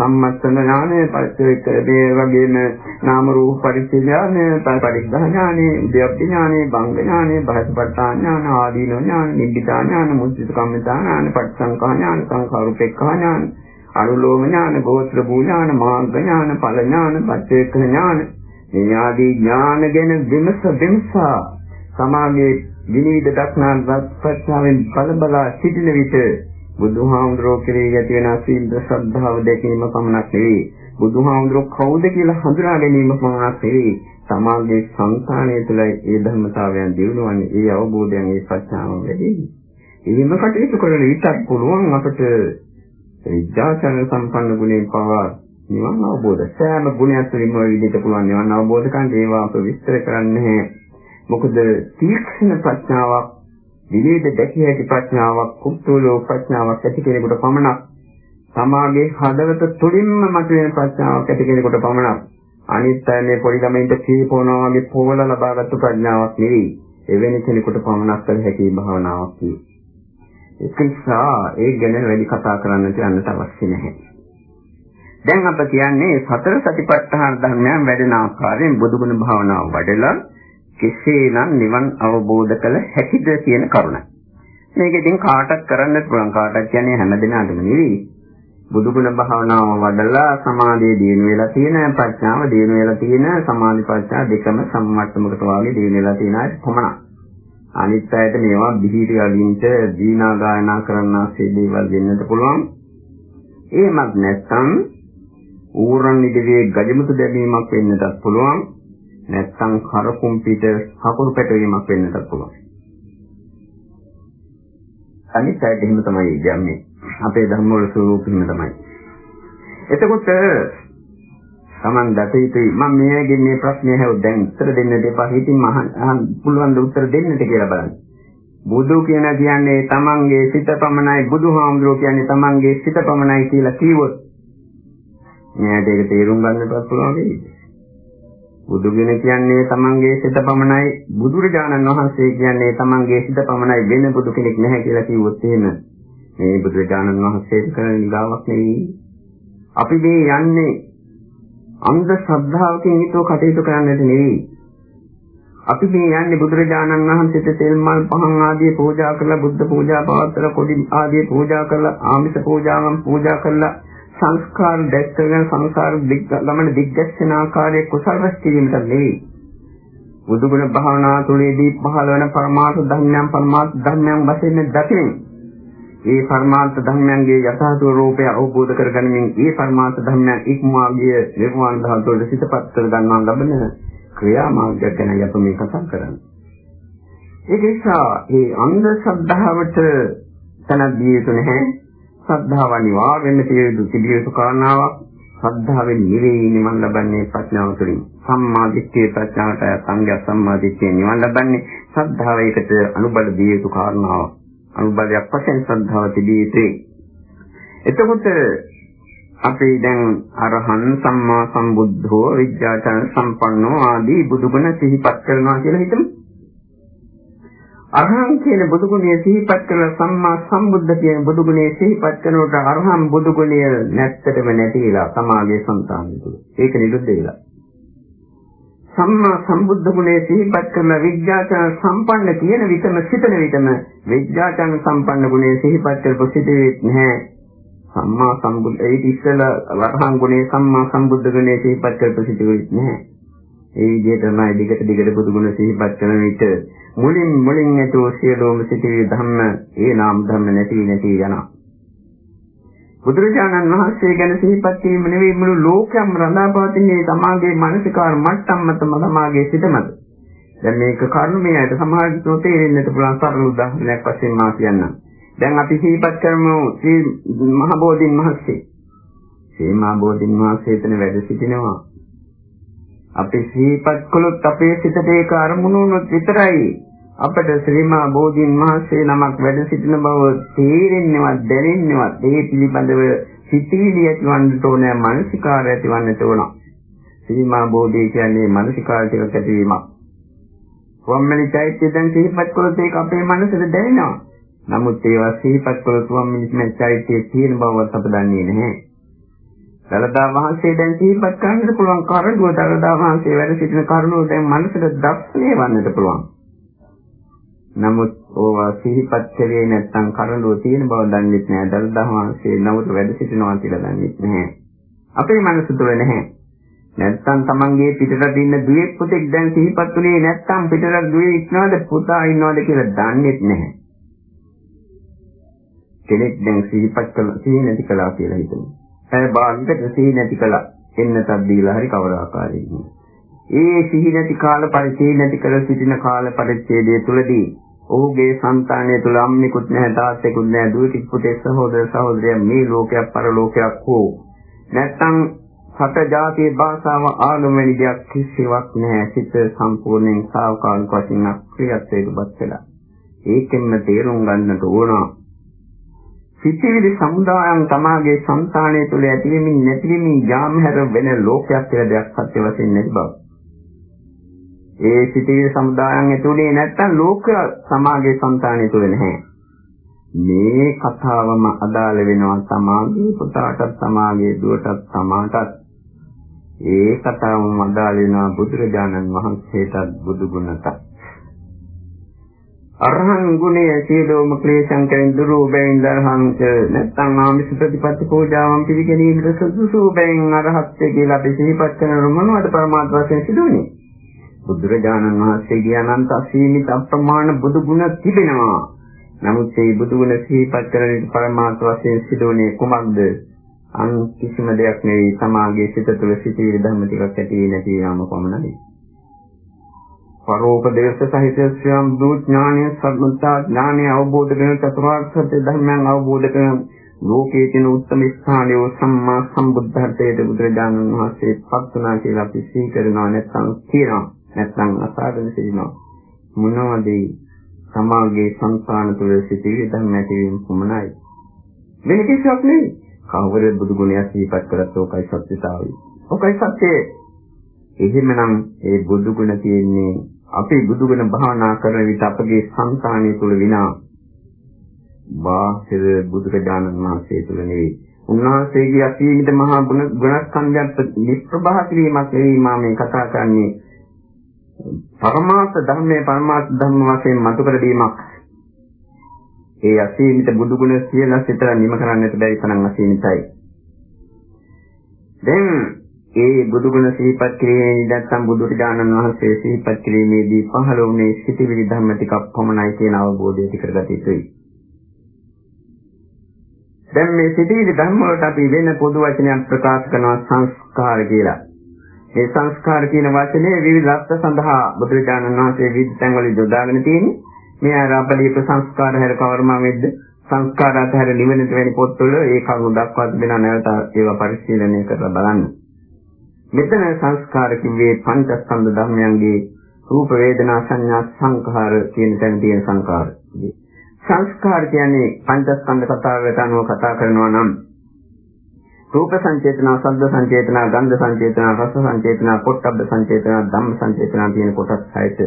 සම්මස්තන ඥානය පරිච්ඡේද මේ වගේම නාම රූප පරිච්ඡේදඥානය පරිග්‍රහ ඥානය උද්‍යප්ති ඥානය භංග ඥානය භාසපට්ඨාන ඥාන ආදීන ඥාන නිබ්බිදා ඥාන මුචිත කම්මිතා ඥාන පටිසංකා ඥාන සංඛාරුපෙක්ඛා ඥාන අනුලෝම ඥාන ගෝත්‍ර භූ ඥාන මාර්ග ඥාන ඵල ඥාන පච්චේක ඥාන මේ ආදී ඥාන ගැන විමස විමසා සමාගයේ විනීත දක්නාන් ප්‍රත්‍යාවෙන් බලබලා සිටින විට බුදුහාමුදුරෝ කෙරෙහි ඇති වෙන සීල ශ්‍රද්ධාව දැකීම පමණක් නෙවෙයි බුදුහාමුදුරෝ කවුද කියලා හඳුනා ගැනීම පමණක් නෙවෙයි සමාජයේ සංස්කාරය තුළ ඒ ධර්මතාවයන් දිනුවන්නේ ඒ අවබෝධයෙන් ඒ ප්‍රඥාව වැඩි. එහෙම කටයුතු කරන විටක් පුළුවන් අපට විද්‍යාචරණ සම්පන්න ගුණේ පවා නිවන් අවබෝධ. සෑම ගුණයක් තුළින්ම ඔය විදිහට පුළුවන් නිවන් අවබෝධ කරගන්න ඒවා අප විස්තර කරන්නේ නැහැ. මොකද තීක්ෂණ ප්‍රඥාවක් විවිධ දැකිය හැකි ප්‍රඥාවක් කුප්තෝලෝ ප්‍රඥාවක් ඇති කෙනෙකුට පමණක් සමාගයේ හදවත තුළින්ම මතුවෙන ප්‍රඥාවක් ඇති කෙනෙකුට පමණක් අනිත් අය මේ පොඩි ළමයින්ට සීපෝනවා වගේ පොවල ලබාගත්තු ප්‍රඥාවක් නෙවෙයි. එවැනි කෙනෙකුට පමණක් කළ හැකි භාවනාවක් නෙවෙයි ඒක නිසා ඒ ගැන වැඩි කතා කරන්නට යන්නට අවශ්‍ය නැහැ. දැන් අප කියන්නේ සතර සතිපට්ඨාන ධර්මයන් වැඩෙන ආකාරයෙන් බුදුගුණ භාවනාව වඩලා කෙසේනම් නිවන් අවබෝධ කළ හැකිද කියන කරුණ. මේක ඉතින් කාටත් කරන්න පුළුවන් කාටත් කියන්නේ හැම දිනකටම නෙවෙයි. බුදුගුණ භාවනාව වඩලා සමාධිය දිනු වෙලා තියෙන ප්‍රඥාව දිනු වෙලා තියෙන සමාධි ප්‍රඥා දෙකම සම්මට්ටමකට වාගේ දිනු වෙලා තියෙන අය කොමනක්. අනිත් අයට මේවා බිහිරි අලින්ට දීනා ගායනා කරන්නාසේ දේවල් වෙන්නත් පුළුවන්. එහෙමත් නැත්නම් ඌරන් ඉදිරියේ ගජමුතු දැමීමක් වෙන්නත් පුළුවන්. නැත්නම් කරකුම් පිට කකුරු පැටවීමක් වෙන්නත් පුළුවන්. අනිත් පැයට එහෙම තමයි යන්නේ. අපේ ධර්ම වල ස්වરૂපෙම තමයි. එතකොට Taman දත යුතුයි මම මෙයාගෙන් මේ ප්‍රශ්නය හැවොත් දැන් උත්තර දෙන්න දෙපා හිතින් අහන්න පුළුවන් ද උත්තර දෙන්නට කියලා බලන්න. බුදු කියන කියන්නේ Tamanගේ සිත පමණයි බුදුහාමුදුරුවෝ කියන්නේ Tamanගේ සිත පමණයි කියලා කිව්වොත් මෙයාට ඒක තේරුම් ගන්නටත් පුළුවන් වෙයි. බුදුගෙන කියන්නේ තමන්ගේ සිත පමණයි. බුදුරජාණන් වහන්සේ කියන්නේ තමන්ගේ සිත පමණයි වෙන බුදු කෙනෙක් නැහැ කියලා කිව්වොත් එහෙම. මේ බුදුරජාණන් වහන්සේට කරන නිගාවක් නෙවෙයි. අපි මේ යන්නේ අන්ධ ශ්‍රද්ධාවකින් හිතව කටයුතු කරන්නට නෙවෙයි. අපි මේ යන්නේ බුදුරජාණන් වහන්සේට තෙල් මල් පහන් ආදී පූජා කරලා බුද්ධ පූජා පවත්වලා කොඩි ආදී පූජා කරලා ආමිෂ පූජාවන් පූජා කරලා සංස්කාර දැක්කගෙන සංසාර ගමන දිග්ගැස්සෙන ආකාරයේ කුසල රැස් කිරීමට නෙවෙයි. බුදුගුණ භාවනා තුළේදී පහළ වෙන පරමාර්ථ ධර්මයන් පරමාර්ථ ධර්මයන් වශයෙන් දකින. ඒ පරමාර්ථ ධර්මයන්ගේ යථා ස්වરૂපය අවබෝධ කරගනිමින් ඒ පරමාර්ථ ධර්මයන් ඉක්මවාගිය නිර්වාණ ධාතුවට සිතපත් කර ගන්නා ලබන ක්‍රියාමාර්ගය ගැන අපි මේ කතා කරන්නේ. ඒක නිසා මේ අන්ධ ශ්‍රද්ධාවට තනක් දිය යුතු නැහැ. සද්ධාව අනිවාර්යයෙන්ම තියෙදු තිබියුතු කාරණාවක්. සද්ධාවෙන් නිවේ නිවන් ලබන්නේ ප්‍රඥාව තුළින්. සම්මා දිට්ඨිය ප්‍රඥාවට සංඝ සම්මා දිට්ඨිය නිවන් ලබන්නේ සද්ධාව ඒකට අනුබල දිය යුතු කාරණාවක්. අනුබලයක් වශයෙන් සද්ධාව තිබිය යුතුයි. එතකොට අපි දැන් අරහන් සම්මා සම්බුද්ධෝ විද්‍යාචරණ සම්පන්නෝ ආදී බුදුගුණ සිහිපත් කරනවා කියලා හිතමු. අරහං කියන බුදුගුණය සිහිපත් කරලා සම්මා සම්බුද්ධ කියන බුදුගුණය සිහිපත් කරනකොට අරහං බුදුගුණය නැත්තටම නැතිලා සමාගයේ సంతානය තුල. ඒක නිරුද්ධ වෙලා. සම්මා සම්බුද්ධ ගුණය සිහිපත් කරන විද්‍යාචන සම්පන්න කියන විතම සිතන විතම විද්‍යාචන සම්පන්න ගුණය සිහිපත් කරපු සිටේ නැහැ. සම්මා සම්බුද්ධ ඒ ඉස්සෙල්ලා වරහන් ගුණය සම්මා සම්බුද්ධ ගුණය සිහිපත් කරපු සිටේ නැහැ. ඒ විදිහට තමයි දිගට දිගට බුදු ගුණ සිහිපත් කරන විට මුලින් මුලින් ඇතෝ සියලුම සිටිවි ධම්ම ඒ නාම ධම්ම නැති නැති යනවා. බුදුරජාණන් වහන්සේ ගැන සිහිපත් කිරීම නෙවෙයි මුළු ලෝකයම රඳා පවතින්නේ තමාගේ මානසිකාර මට්ටම් මත තමාගේ සිත මත. දැන් මේක කර්මයයිද සමහරවිට තේරෙන්නට පුළුවන් සරල උදාහරණයක් වශයෙන් මා කියන්නම්. දැන් අපි සිහිපත් කරමු ශ්‍රී මහ බෝධින් වහන්සේ. ශ්‍රී මහ බෝධින් වහන්සේ එතන වැඩ සිටිනවා. අපි සිහිපත් කළොත් අපේ සිතට ඒක අරමුණු වුණොත් විතරයි අපට ශ්‍රී මහ බෝධින් වහන්සේ නමක් වැඩ සිටින බව තේරෙන්නවත් දැනෙන්නවත් ඒ පිළිබඳව සිතිවිලි ඇතිවන්නට ඕනේ මානසිකාරය ඇතිවන්නට ඕන. ශ්‍රී මහ බෝධිය කියන්නේ මානසිකාර ටිකක් ඇතිවීමක්. වම්මනි චෛත්‍ය දැන් සිහිපත් කළොත් ඒක අපේ මනසට දැනෙනවා. නමුත් ඒවා සිහිපත් කළොත් වම්මනි චෛත්‍යයේ තියෙන බවවත් අප දන්නේ නැහැ. දලදා වහන්සේ දැන් සිහිපත් කරන්නට පුළුවන් කරුණුව දලදා වහන්සේ වැඩ සිටින කරුණුව දැන් මනසට දක්ෂණය වන්නට පුළුවන්. නමුත් ඕවා සිහිපත් කළේ නැත්නම් කරුණුව තියෙන බව දන්නේ නැහැ. දලදා වහන්සේ නමුත් වැඩ සිටිනවා කියලා දන්නේ නැහැ. අපේ මනස තුළ නැහැ. නැත්තම් තමන්ගේ පිටරට ඉන්න දුවේ පුතෙක් දැන් සිහිපත් උනේ නැත්තම් පිටරට දුවේ ඉන්නවද පුතා ඉන්නවද කියලා දන්නේ නැහැ. කෙනෙක් දැන් සිහිපත් කළ සිහි නැති කළා කියලා හිතමු. ඇය භාවිත සිහි නැති කළා. එන්නතත් දීලා හරි කවදාකාරයෙන්. ඒ සිහි නැති කාල පරිච්ඡේදය නැති කර සිටින කාල පරිච්ඡේදය තුලදී ඔහුගේ సంతානය තුල අම්මිකුත් නැහැ තාත්තෙකුත් නැහැ දුවෙකුත් පුතේ සහෝදර සහෝදරියන් මේ ලෝකයක් පරලෝකයක් හෝ නැත්නම් හත જાතියේ භාෂාව ආගම වැනි දෙයක් කිසිවක් නැහැ සිත සම්පූර්ණයෙන් සාවකාලික වශයෙන් අක්‍රියත්වයකටපත් වෙලා ඒකෙන්ම තේරුම් ගන්නට ඕන සිතිවිලි සමුදායන් තමාගේ సంతාණය තුළ ඇතිවෙමින් නැතිවෙමින් යාම හැර වෙන ලෝකයක් කියලා දෙයක් සත්‍ය වශයෙන් නැති බව. ඒ සිතිවිලි සමුදායන් ඇතුළේ නැත්තම් ලෝක සමාගේ సంతාණය තුළ නැහැ. මේ කතාවම අදාළ වෙනවා සමාගේ පුතාටත් සමාගේ දුවටත් සමාටත්. ඒ කතාවම අදාළ වෙනවා බුදුරජාණන් වහන්සේටත් බුදු ගුණටත්. අරහං ගුණය සියලුම ක්ලේශයන් කෙරෙන් දුරු බැවින් දරහන්ත නැත්නම් ආමිෂ ප්‍රතිපත්ති පූජාවන් පිළිගැනීමට සුදුසු බැවින් අරහත්ත්වයේ කියලා අපි සිහිපත් කරන මොනවද පරමාර්ථ වශයෙන් සිදුවන්නේ? බුදුරජාණන් වහන්සේගේ අනන්ත අසීමිත අප්‍රමාණ බුදු ගුණ තිබෙනවා. නමුත් මේ බුදු ගුණ සිහිපත් කරන පරමාර්ථ වශයෙන් සිදුවන්නේ කුමක්ද? අන් කිසිම දෙයක් නෙවෙයි සමාගයේ සිත තුළ සිටිවිලි ධර්ම ටිකක් ඇති නැති යාම පමණයි. පරෝපදේශ සහිත ස්වයං දූ ඥානය සම්මතා ඥානය අවබෝධ කරන චතුරාර්ය සත්‍ය ධර්මයන් අවබෝධ කරන ලෝකයේ තියෙන උත්තම ස්ථානයේ සම්මා සම්බුද්ධත්වයට බුදුරජාණන් වහන්සේ පත් වුණා කියලා අපි සිහි කරනවා නැත්නම් කියනවා නැත්නම් අසාධන සිටිනවා මොනවද සමාගයේ සංස්කාර තුළ සිටිවිලි ධර්ම ඇතිවීම පමණයි වෙන කිසිවක් නෙවෙයි කවර බුදු ගුණයක් සිහිපත් කරත් ඕකයි සත්‍යතාවය. ඕකයි සත්‍යය. එහෙමනම් ඒ බුදු ගුණ තියෙන්නේ අපි බුදු ගුණ භාවනා කරන විට අපගේ සංකාණය තුල විනා බාහිර බුදුරජාණන් වහන්සේ තුල නෙවෙයි. උන්වහන්සේගේ අසීමිත මහා ගුණ ගුණස්කන්ධයත් නිෂ්ප්‍රභා කිරීමක් නෙවෙයි මා මේ කතා කරන්නේ. පරමාර්ථ ධර්මයේ පරමාර්ථ ධර්ම වශයෙන් මතු කර දීමක්. ඒ අසීමිත බුදු ගුණ කියලා සිතලා නිම කරන්නට බැරි තරම් අසීමිතයි. දැන් ඒ බුදු ගුණ සිහිපත් කිරීමේදී නැත්නම් බුදු දානන් වහන්සේ සිහිපත් කිරීමේදී පහළ වුණේ සිටිවිලි ධර්ම ටිකක් පමණයි කියන අවබෝධය ඇති කරගත යුතුයි. දැන් මේ සිටිවිලි ධර්ම වලට අපි වෙන පොදු වචනයක් ප්‍රකාශ කරනවා සංස්කාර කියලා. මේ සංස්කාර කියන වචනේ විවිධ අර්ථ සඳහා බුදුරජාණන් වහන්සේ විවිධ තැන්වල යොදාගෙන තියෙන්නේ. මේ අර අපලීප සංස්කාර හැර කවරමා වෙද්ද සංස්කාර අතහැර නිවනට වැනි පොත්වල ඒ කරුණු දක්වා තිබෙනා නැවත ඒවා පරිශීලනය කරලා බලන්න. මෙතන සංස්කාර කිව්වේ පංචස්කන්ධ ධර්මයන්ගේ රූප වේදනා සංඥා සංඛාර කියන තැන තියෙන සංඛාර. සංස්කාර කියන්නේ පංචස්කන්ධ කතාවට අනුව කතා කරනවා නම් රූප සංචේතනා, ශබ්ද සංචේතනා, ගන්ධ සංචේතනා, රස සංචේතනා, පොට්ටබ්බ සංචේතනා, ධම්ම සංචේතනා කියන කොටස් හයට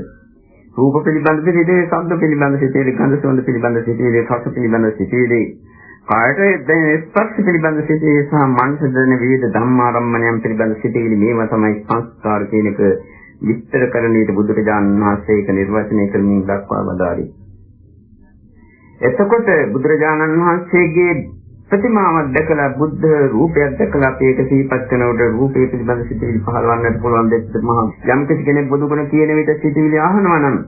රූප පිළිබඳ සිටිවිලි, ශබ්ද පිළිබඳ සිටිවිලි, ගන්ධ සුවඳ පිළිබඳ සිටිවිලි, රස පිළිබඳ සිටිවිලි, කායට දැනෙන ස්පර්ශ පිළිබඳ සිටිවිලි සහ මනස දැනෙන විවිධ ධම්මාරම්මණයන් පිළිබඳ සිටිවිලි මේවා තමයි සංස්කාර කියන එක විස්තර කරන විට බුදුරජාණන් වහන්සේ ඒක නිර්වචනය කරමින් දක්වා වදාළේ. එතකොට බුදුරජාණන් වහන්සේගේ ප්‍රතිමාවක් දැකලා බුද්ධ රූපයක් දැකලා අපි ඒක සිහිපත් කරනකොට රූපේ පිළිබඳ සිතිවිලි පහළවන්නට පුළුවන් දෙයක් මහා යම් කෙනෙක් බුදුගුණ කියන විට සිතිවිලි අහනවා නම්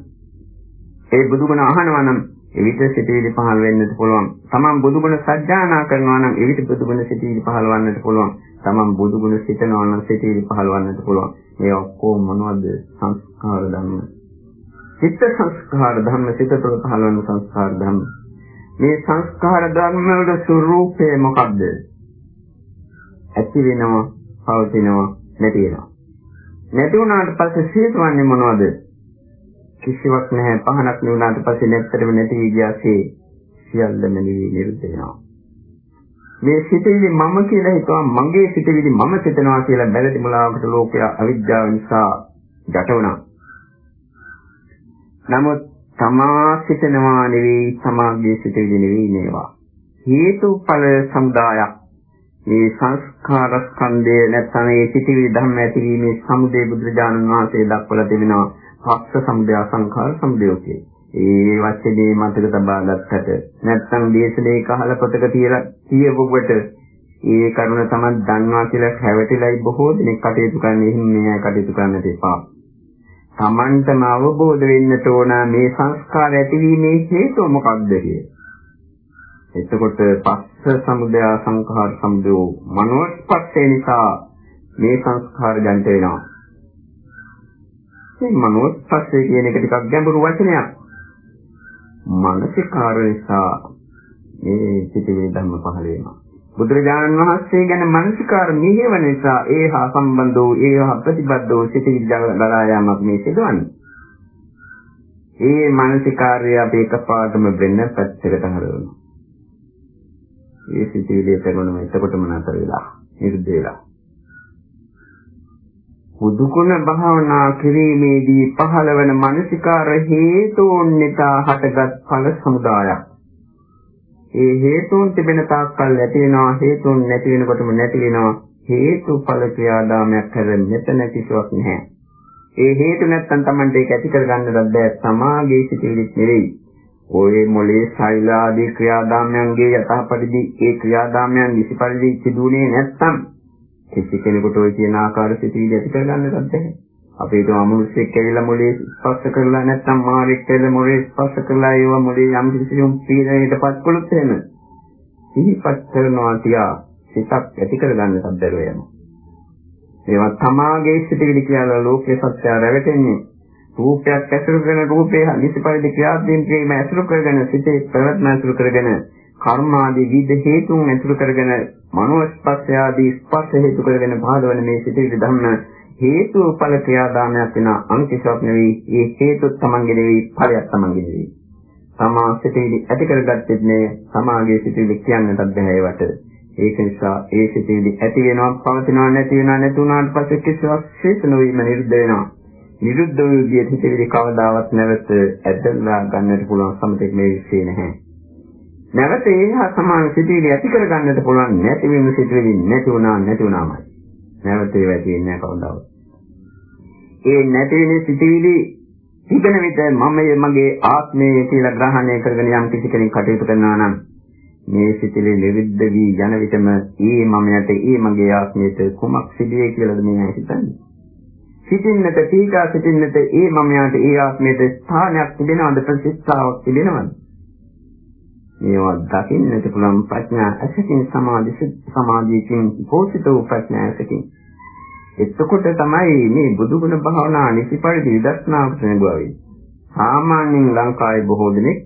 ඒ බුදුගුණ අහනවා නම් එවිට සිතිවිලි පහළ වෙන්නට පුළුවන්. තමන් බුදුගුණ සජ්ජායනා කරනවා නම් එවිට බුදුගුණ සිතිවිලි පහළවන්නට පුළුවන්. තමන් බුදුගුණ සිතනවා නම් සිතිවිලි පහළවන්නට පුළුවන්. මේ ඔක්කොම මොනවද? සංස්කාර ධර්ම. චිත්ත සංස්කාර ධර්ම සිත තුළ පහළවන සංස්කාර ධර්ම. මේ සංස්කාර ධර්ම වල ස්වરૂපය මොකද්ද? ඇති වෙනවා, පවතිනවා, නැති වෙනවා. නැති වුණාට පස්සේ සියතුවන්නේ මොනවද? කිසිවක් නැහැ. පහනක් නුනාට පස්සේ නැත්තරම නැති ගියාසේ සියල්ලම නිවිද වෙනවා. මේ සිතවිලි මම කියලා හිතුවා මගේ සිතවිලි මම සිතනවා කියලා බැලටි මුලාවකට ලෝකයා අවිද්‍යාව නිසා යට වුණා. නමුත් තමා සිතනවා නෙවෙයි සමාගයේ සිටවිලි නෙවෙයි මේවා. හේතුඵල සමුදායක්. මේ සංස්කාර ස්කන්ධය නැත්නම් මේ සිටිවිලි ධර්ම ඇතිවීමේ සමුදේ බුදුරජාණන් වහන්සේ දක්වලා තිබෙනවා. පස්ස සමුදය සංඛාර සමුදය ඒ වචනේ මතක තබා ගත්තට නැත්නම් දේශනේ කහල පොතක තියලා කියවුවට ඒ කරුණ තමයි දන්නවා කියලා හැවටිලයි බොහෝ දෙනෙක් කටයුතු කරන්නේ එහෙම මේ කටයුතු කරන්නට එපා. Tamanටම අවබෝධ වෙන්නට ඕන මේ සංස්කාර ඇතිවීමේ හේතුව මොකක්ද එතකොට පස්ස සමුදය සංඛාර සමුදය මනෝස්පස්සේ නිසා මේ සංස්කාර ජනිත වෙනවා. මේ මනෝස්පස්සේ කියන එක ටිකක් ගැඹුරු වචනයක්. මානසිකාර නිසා මේ සිටිවිලි ධර්ම පහළ වෙනවා. බුදුරජාණන් වහන්සේ ගැන මනසිකාර නිහිවන නිසා ඒ හා සම්බන්ධ වූ ඒ හා ප්‍රතිබද්ධ වූ සිටිවිලි දරා යාමක් මේ සිදුවන්නේ. ඒ මනසිකාර්යය අපි එකපාරටම වෙන්න පැත්තකට හරවනවා. ඒ සිටිවිලි කරනම එතකොටම නතර වෙලා නිරුද්ධ වෙලා. බුදුගුණ භාවනා කිරීමේදී පහළවන මනසිකාර හේතුන් නිසා හටගත් ඵල සමුදායක්. ඒ හේතුන් තිබෙන තාක්කල් ඇති වෙනවා හේතුන් නැති වෙනකොටම නැති වෙනවා හේතුඵල ක්‍රියාදාමයක් හැර මෙතන කිසිවක් නැහැ. ඒ හේතු නැත්තම් Tamante ඒක ඇති කරගන්නවත් බෑ සමාගයේ සිටිවිලිත් නෙවෙයි. ඔය මොලේ ශෛලාදී ක්‍රියාදාමයන්ගේ යථාපරිදි ඒ ක්‍රියාදාමයන් නිසිපරිදි සිදුුනේ නැත්තම් කිසි කෙනෙකුට ඔය කියන ආකාර සිටිවිලි ඇති කරගන්නවත් බෑ. අපි හිතමු අමනුෂ්‍යෙක් ඇවිල්ලා මොලේ ස්පර්ශ කරලා නැත්නම් මාරෙක් ඇවිල්ලා මොලේ ස්පර්ශ කරලා ඒව මොලේ යම් කිසි පීඩනයකටපත් කළොත් එහෙම සිහිපත් කරනවා තියා සිතක් ඇති කරගන්න සද්දර වෙනවා. ඒවා තමාගේ සිටිවිලි කියලා ලෝකේ සත්‍ය රැවටෙන්නේ රූපයක් ඇසුරු කරන රූපේ නිසිපරිදි ක්‍රියාත්මකීම ඇසුරු කරගෙන සිතේ ප්‍රවත්ම ඇසුරු කරගෙන කර්ම ආදී විවිධ හේතුන් ඇසුරු කරගෙන මනෝ ස්පර්ශ ආදී ස්පර්ශ හේතු කරගෙන පහළවන මේ සිටිවිලි ධර්ම හේතු ඵල ක්‍රියාදාමයක් වෙන අන්තිශක් නෙවෙයි. ඒ හේතුත් Tamange නෙවෙයි ඵලයක් Tamange නෙවෙයි. තමා සිටිවිලි ඇති කරගත්තෙත් නේ. සමාගයේ සිටිවිලි කියන්නටත් බෑ ඒවට. ඒක නිසා ඒ සිටිවිලි ඇති වෙනවා පවතිනවා නැති වෙනවා නැති වුණාට පස්සේ කිසිවක් ශේෂ නොවීම නිරුද්ධ වෙනවා. නිරුද්ධ වූ විදිහට සිටිවිලි කවදාවත් නැවත ඇදලා ගන්නට පුළුවන් සමතෙක් මේ විශ්ේ නැහැ. නැවත ඒ හා සමාන සිටිවිලි ඇති කරගන්නට පුළුවන් නැති වීම සිටිවිලි නැති වුණා නැති වුණාමයි නැවත ඒවා තියෙන්නේ නැහැ කවදාවත්. ඒ නැති වෙන සිටිවිලි තිබෙන විට මම මගේ ආත්මය කියලා ග්‍රහණය කරගෙන යම් කිසි කෙනෙක් කටයුතු කරනවා නම් මේ සිටිලි නිවිද්ද වී යන විටම ඒ මමයට ඒ මගේ ආත්මයට කුමක් සිදුවේ කියලාද මේ හිතන්නේ. සිටින්නට තීකා සිටින්නට ඒ මමයට ඒ ආත්මයට ස්ථානයක් තිබෙනවද ප්‍රතිස්ථාවක් තිබෙනවද? මේවා දකින්නට පුළුවන් ප්‍රඥා ඇසකින් සමාධි සමාධියකින් පෝෂිත වූ ප්‍රඥා ඇසකින්. එතකොට තමයි මේ බුදුගුණ භාවනා නිසි පරිදි විදර්ශනාවට නැගුවා සාමාන්‍යයෙන් ලංකාවේ බොහෝ දෙනෙක්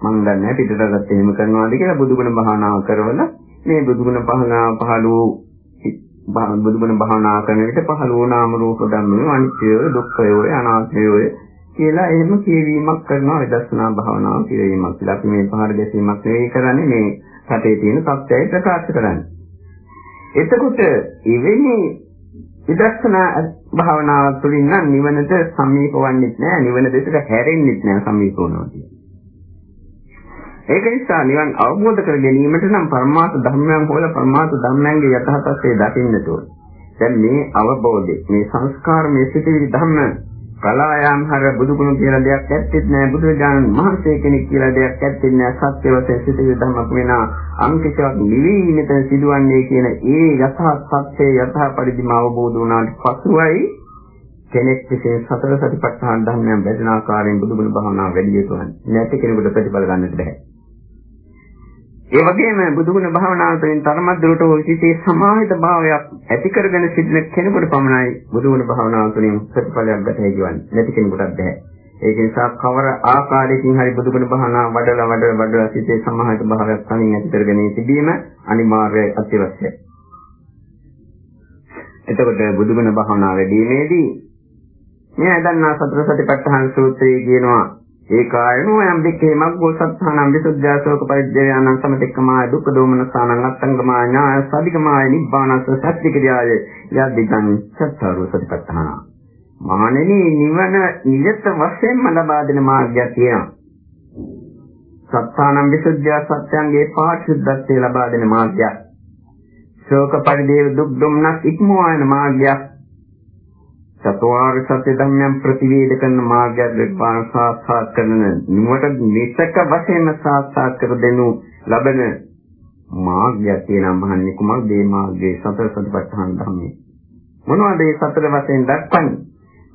මම දන්නේ පිටරටත් එහෙම කරනවාද කියලා බුදුගුණ භාවනාව කරවල මේ බුදුගුණ භාවනාව පහළ වූ බුදුගුණ භාවනා කරන විට පහළ වූ නාම රූප ධර්ම අනිත්‍ය දුක්ඛය අනාත්මය කියලා එහෙම කියවීමක් කරනවා විදර්ශනා භාවනාව කියවීමක් කියලා. අපි මේ පහර ගැසීමක් නෙවෙයි කරන්නේ මේ රටේ තියෙන තත්ත්වය ප්‍රකාශ කරන්නේ. එතකොට එවැනි විදර්ශනා භාවනාව තුළින් නම් නිවනට සමීප වන්නේ නැහැ. නිවන දෙසට හැරෙන්නේ නැහැ සමීප වුණා ඒක නිසා නිවන් අවබෝධ කර ගැනීමට නම් පරමාර්ථ ධර්මයන් හොයලා පරමාර්ථ ධර්මයන්ගේ යථාර්ථය දකින්නට ඕනේ. දැන් මේ අවබෝධය මේ සංස්කාර මේ සිටිවිලි ධර්ම කලායම් හර බුදුගුණ කියලා දෙයක් ඇත්තෙත් නෑ. බුදුරජාණන් වහන්සේ කෙනෙක් කියලා දෙයක් ඇත්තෙත් නෑ. සත්‍ය වශයෙන් සිටින ධර්මයක් වෙන අංකිතයක් නිවී මෙතන සිදුවන්නේ කියන ඒ යථා සත්‍ය යථා පරිදිම අවබෝධ වුණාට පසුයි කෙනෙක් විසින් සතර සතිපට්ඨාන ධර්මයන් බැඳෙන ආකාරයෙන් බුදුගුණ භාවනාව වැඩි යුතු වන්නේ නැති කෙනෙකුට ප්‍රතිඵල ගන්නට බැහැ. ඒ වගේම බුදුගුණ භාවනාව තුළින් තරමක් දුරට විශේෂ සමාහිත භාවයක් ඇති කරගෙන සිටින කෙනෙකුට පමණයි බුදුගුණ භාවනාව තුළින් ප්‍රතිඵලයක් ගත හැකි වන්නේ. නැති කෙනෙකුටත් බෑ. ඒක නිසා කවර ආකාරයකින් හරි බුදුගුණ භාවනා වඩලා වඩලා වඩලා සිටේ සමාහිත භාවයක් තනින් ඇති කරගෙන තිබීම අනිවාර්යයි අත්‍යවශ්‍යයි. එතකොට බුදුගුණ භාවනා වැඩිීමේදී මේ දන්නා සතර සතිපට්ඨාන සූත්‍රයේ කියනවා ඒකායනෝ යම් දෙකේ මග්ගෝ සත්තානං විසුද්ධාසෝක පරිද්දේයනං සමතෙක්කමාය දුක්ඛ දෝමනසානං අත්තංගමාය ඥාය සාධිකමාය නිබ්බානස්ස සත්‍තික්‍රියාය යද්දිකං සත්තාරෝ සතිපට්ඨාන. මහණෙනි නිවන නිරත වශයෙන්ම ලබා දෙන මාර්ගයක් තියෙනවා. සත්තානං විසුද්ධා සත්‍යංගේ පාරිශුද්ධත්වය ලබා දෙන මාර්ගයක්. ශෝක පරිදේව දුක් දුම්නස් ඉක්මවායන මාර්ගයක්. චතුරාර්ය සත්‍ය ධර්මයන් ප්‍රතිවේද කරන මාර්ගයක් දෙපාන සාක්ෂාත් කරන නිවට නිසක වශයෙන්ම සාක්ෂාත් කර දෙනු ලබන මාර්ගයක් තියෙනවා මහන්නේ කුමක්ද මේ මාර්ගයේ සතර සතිපට්ඨාන ධර්මයේ? මොනවද මේ සතර වශයෙන් දක්වන්නේ?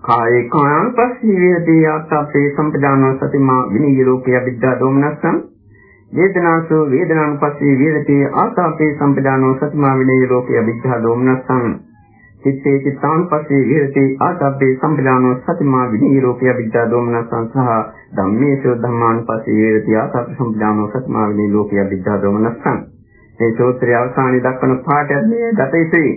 කායේ කායං පස්සී වේදී ආත්පේ සම්පදානෝ සතිමා විනීය ලෝකේ අවිද්‍යා දෝමනස්සං වේදනාසෝ වේදනානුපස්සී වේදති ආතාපේ සම්පදානෝ සතිමා විනීය ලෝකේ අවිද්‍යා දෝමනස්සං චිත්තේ චිත්තානුපස්සේ විහෙරති ආතබ්බේ සම්පදානෝ සතිමා විනීරෝපය විද්‍යා දෝමනසං සහ ධම්මේසෝ ධම්මානුපස්සේ විහෙරති ආතබ්බේ සම්පදානෝ සතිමා විනීරෝපය විද්‍යා දෝමනසං මේ සූත්‍රය අවසානයේ දක්වන පාඩයක් මේ දත යුතුයි.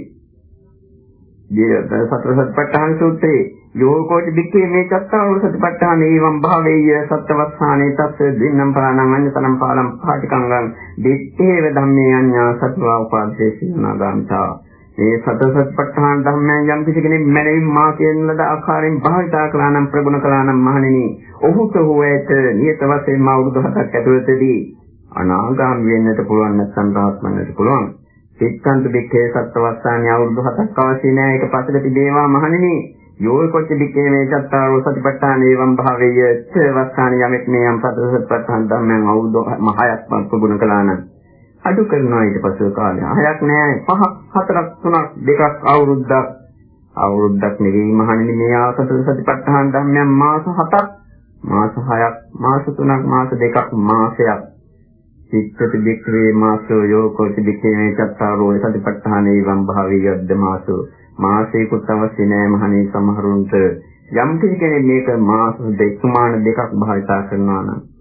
දී සතර සතිපට්ඨාන සූත්‍රයේ යෝකෝටි දික්කේ මේ චත්තාරෝ සතිපට්ඨාන ඒවම් භාවේය සත්‍යවස්සානේ තස්ස දින්නම් පාණං අඤ්ඤතනම් පාලම් පාටිකංගං දිත්තේව ධම්මේ අඤ්ඤා සත්වා උපාදේශී නාගාමිතා මේ සතරසත්පට්ඨාන ධර්මයන් යම් කිසි කෙනෙක් මැනවින් මා කියන ලද ආකාරයෙන් භාවිතා කළා නම් ප්‍රගුණ කළා නම් මහණෙනි ඔහුට හොයට නියත වශයෙන් මා අවුරුදු හතක් ඇතුළතදී අනාගාමී වෙන්නට පුළුවන් නැත්නම් රහත් වෙන්නට පුළුවන්. සික්කන්ත දෙකේ සත්වස්සානේ අවුරුදු හතක් අවශ්‍ය නැහැ ඒක පසුක තිබේවා මහණෙනි යෝල් කොච්ච දික්කේ මේ චත්තාරෝ සතිපට්ඨාන ඒවම් භාවේය ච වස්සානේ යමෙක් මේ යම් සතරසත්පට්ඨාන ධර්මයන් අවුරුදු 6ක් ප්‍රගුණ කළා නම් අඩු කරනවා ඊට පස්සේ කාලේ. හයක් නෑ පහක් හතරක් තුනක් දෙකක් අවුරුද්දක්. අවුරුද්දක් නෙවෙයි මහණෙනි මේ ආසත සතිපට්ඨාන ධර්මයන් මාස 7ක් මාස 6ක් මාස 3ක් මාස දෙකක් මාසයක්. චිත්තති වික්‍රේ මාසෝ යෝකෝ තිබිකේ චත්තාරෝ සතිපට්ඨානේ වම් භාවී යද්ද මාසෝ. මාසේකුත් අවශ්‍ය නෑ මහණෙනි සමහරුන්ට. යම් කෙනෙක් මේක මාස දෙකමාන දෙකක් භාවිතා කරනවා නම්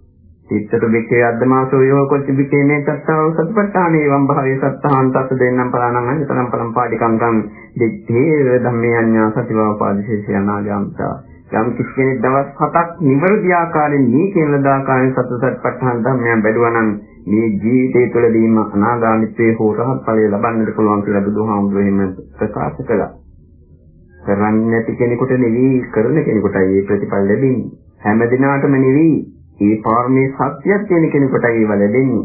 චිත්තට විකේ අද්දමාසෝ යෝකොච්ච විකේ මේ තත්තාව සතිපට්ඨානේ වම් භාවයේ සත්තාන් තත් දෙන්නම් පලානම් අනිතරම් පලම් පාඩිකම් ගම් දෙත්තේ ධම්මේ අඤ්ඤා සතිවා පාදිශේෂය අනාගාමතා යම් කිසි කෙනෙක් දවස් 7ක් නිවැරදි ආකාරයෙන් මේ කියන දාකාරයෙන් සත්‍ය සතිපට්ඨාන ධර්මයන් බැලුවා නම් මේ ජීවිතය තුළදීම අනාගාමීත්වයේ හෝ රහත් ඵලය ලබන්නට පුළුවන් කියලා බුදුහාමුදුරුවෝ එහෙම ප්‍රකාශ කළා. කරන්නේ නැති කෙනෙකුට නෙවෙයි කරන කෙනෙකුටයි මේ ප්‍රතිඵල ලැබෙන්නේ. හැම දිනාටම නෙවෙයි ඒ පාරමී සත්‍යයක් තියෙන කෙනෙකුටයි ඒව ලැබෙන්නේ.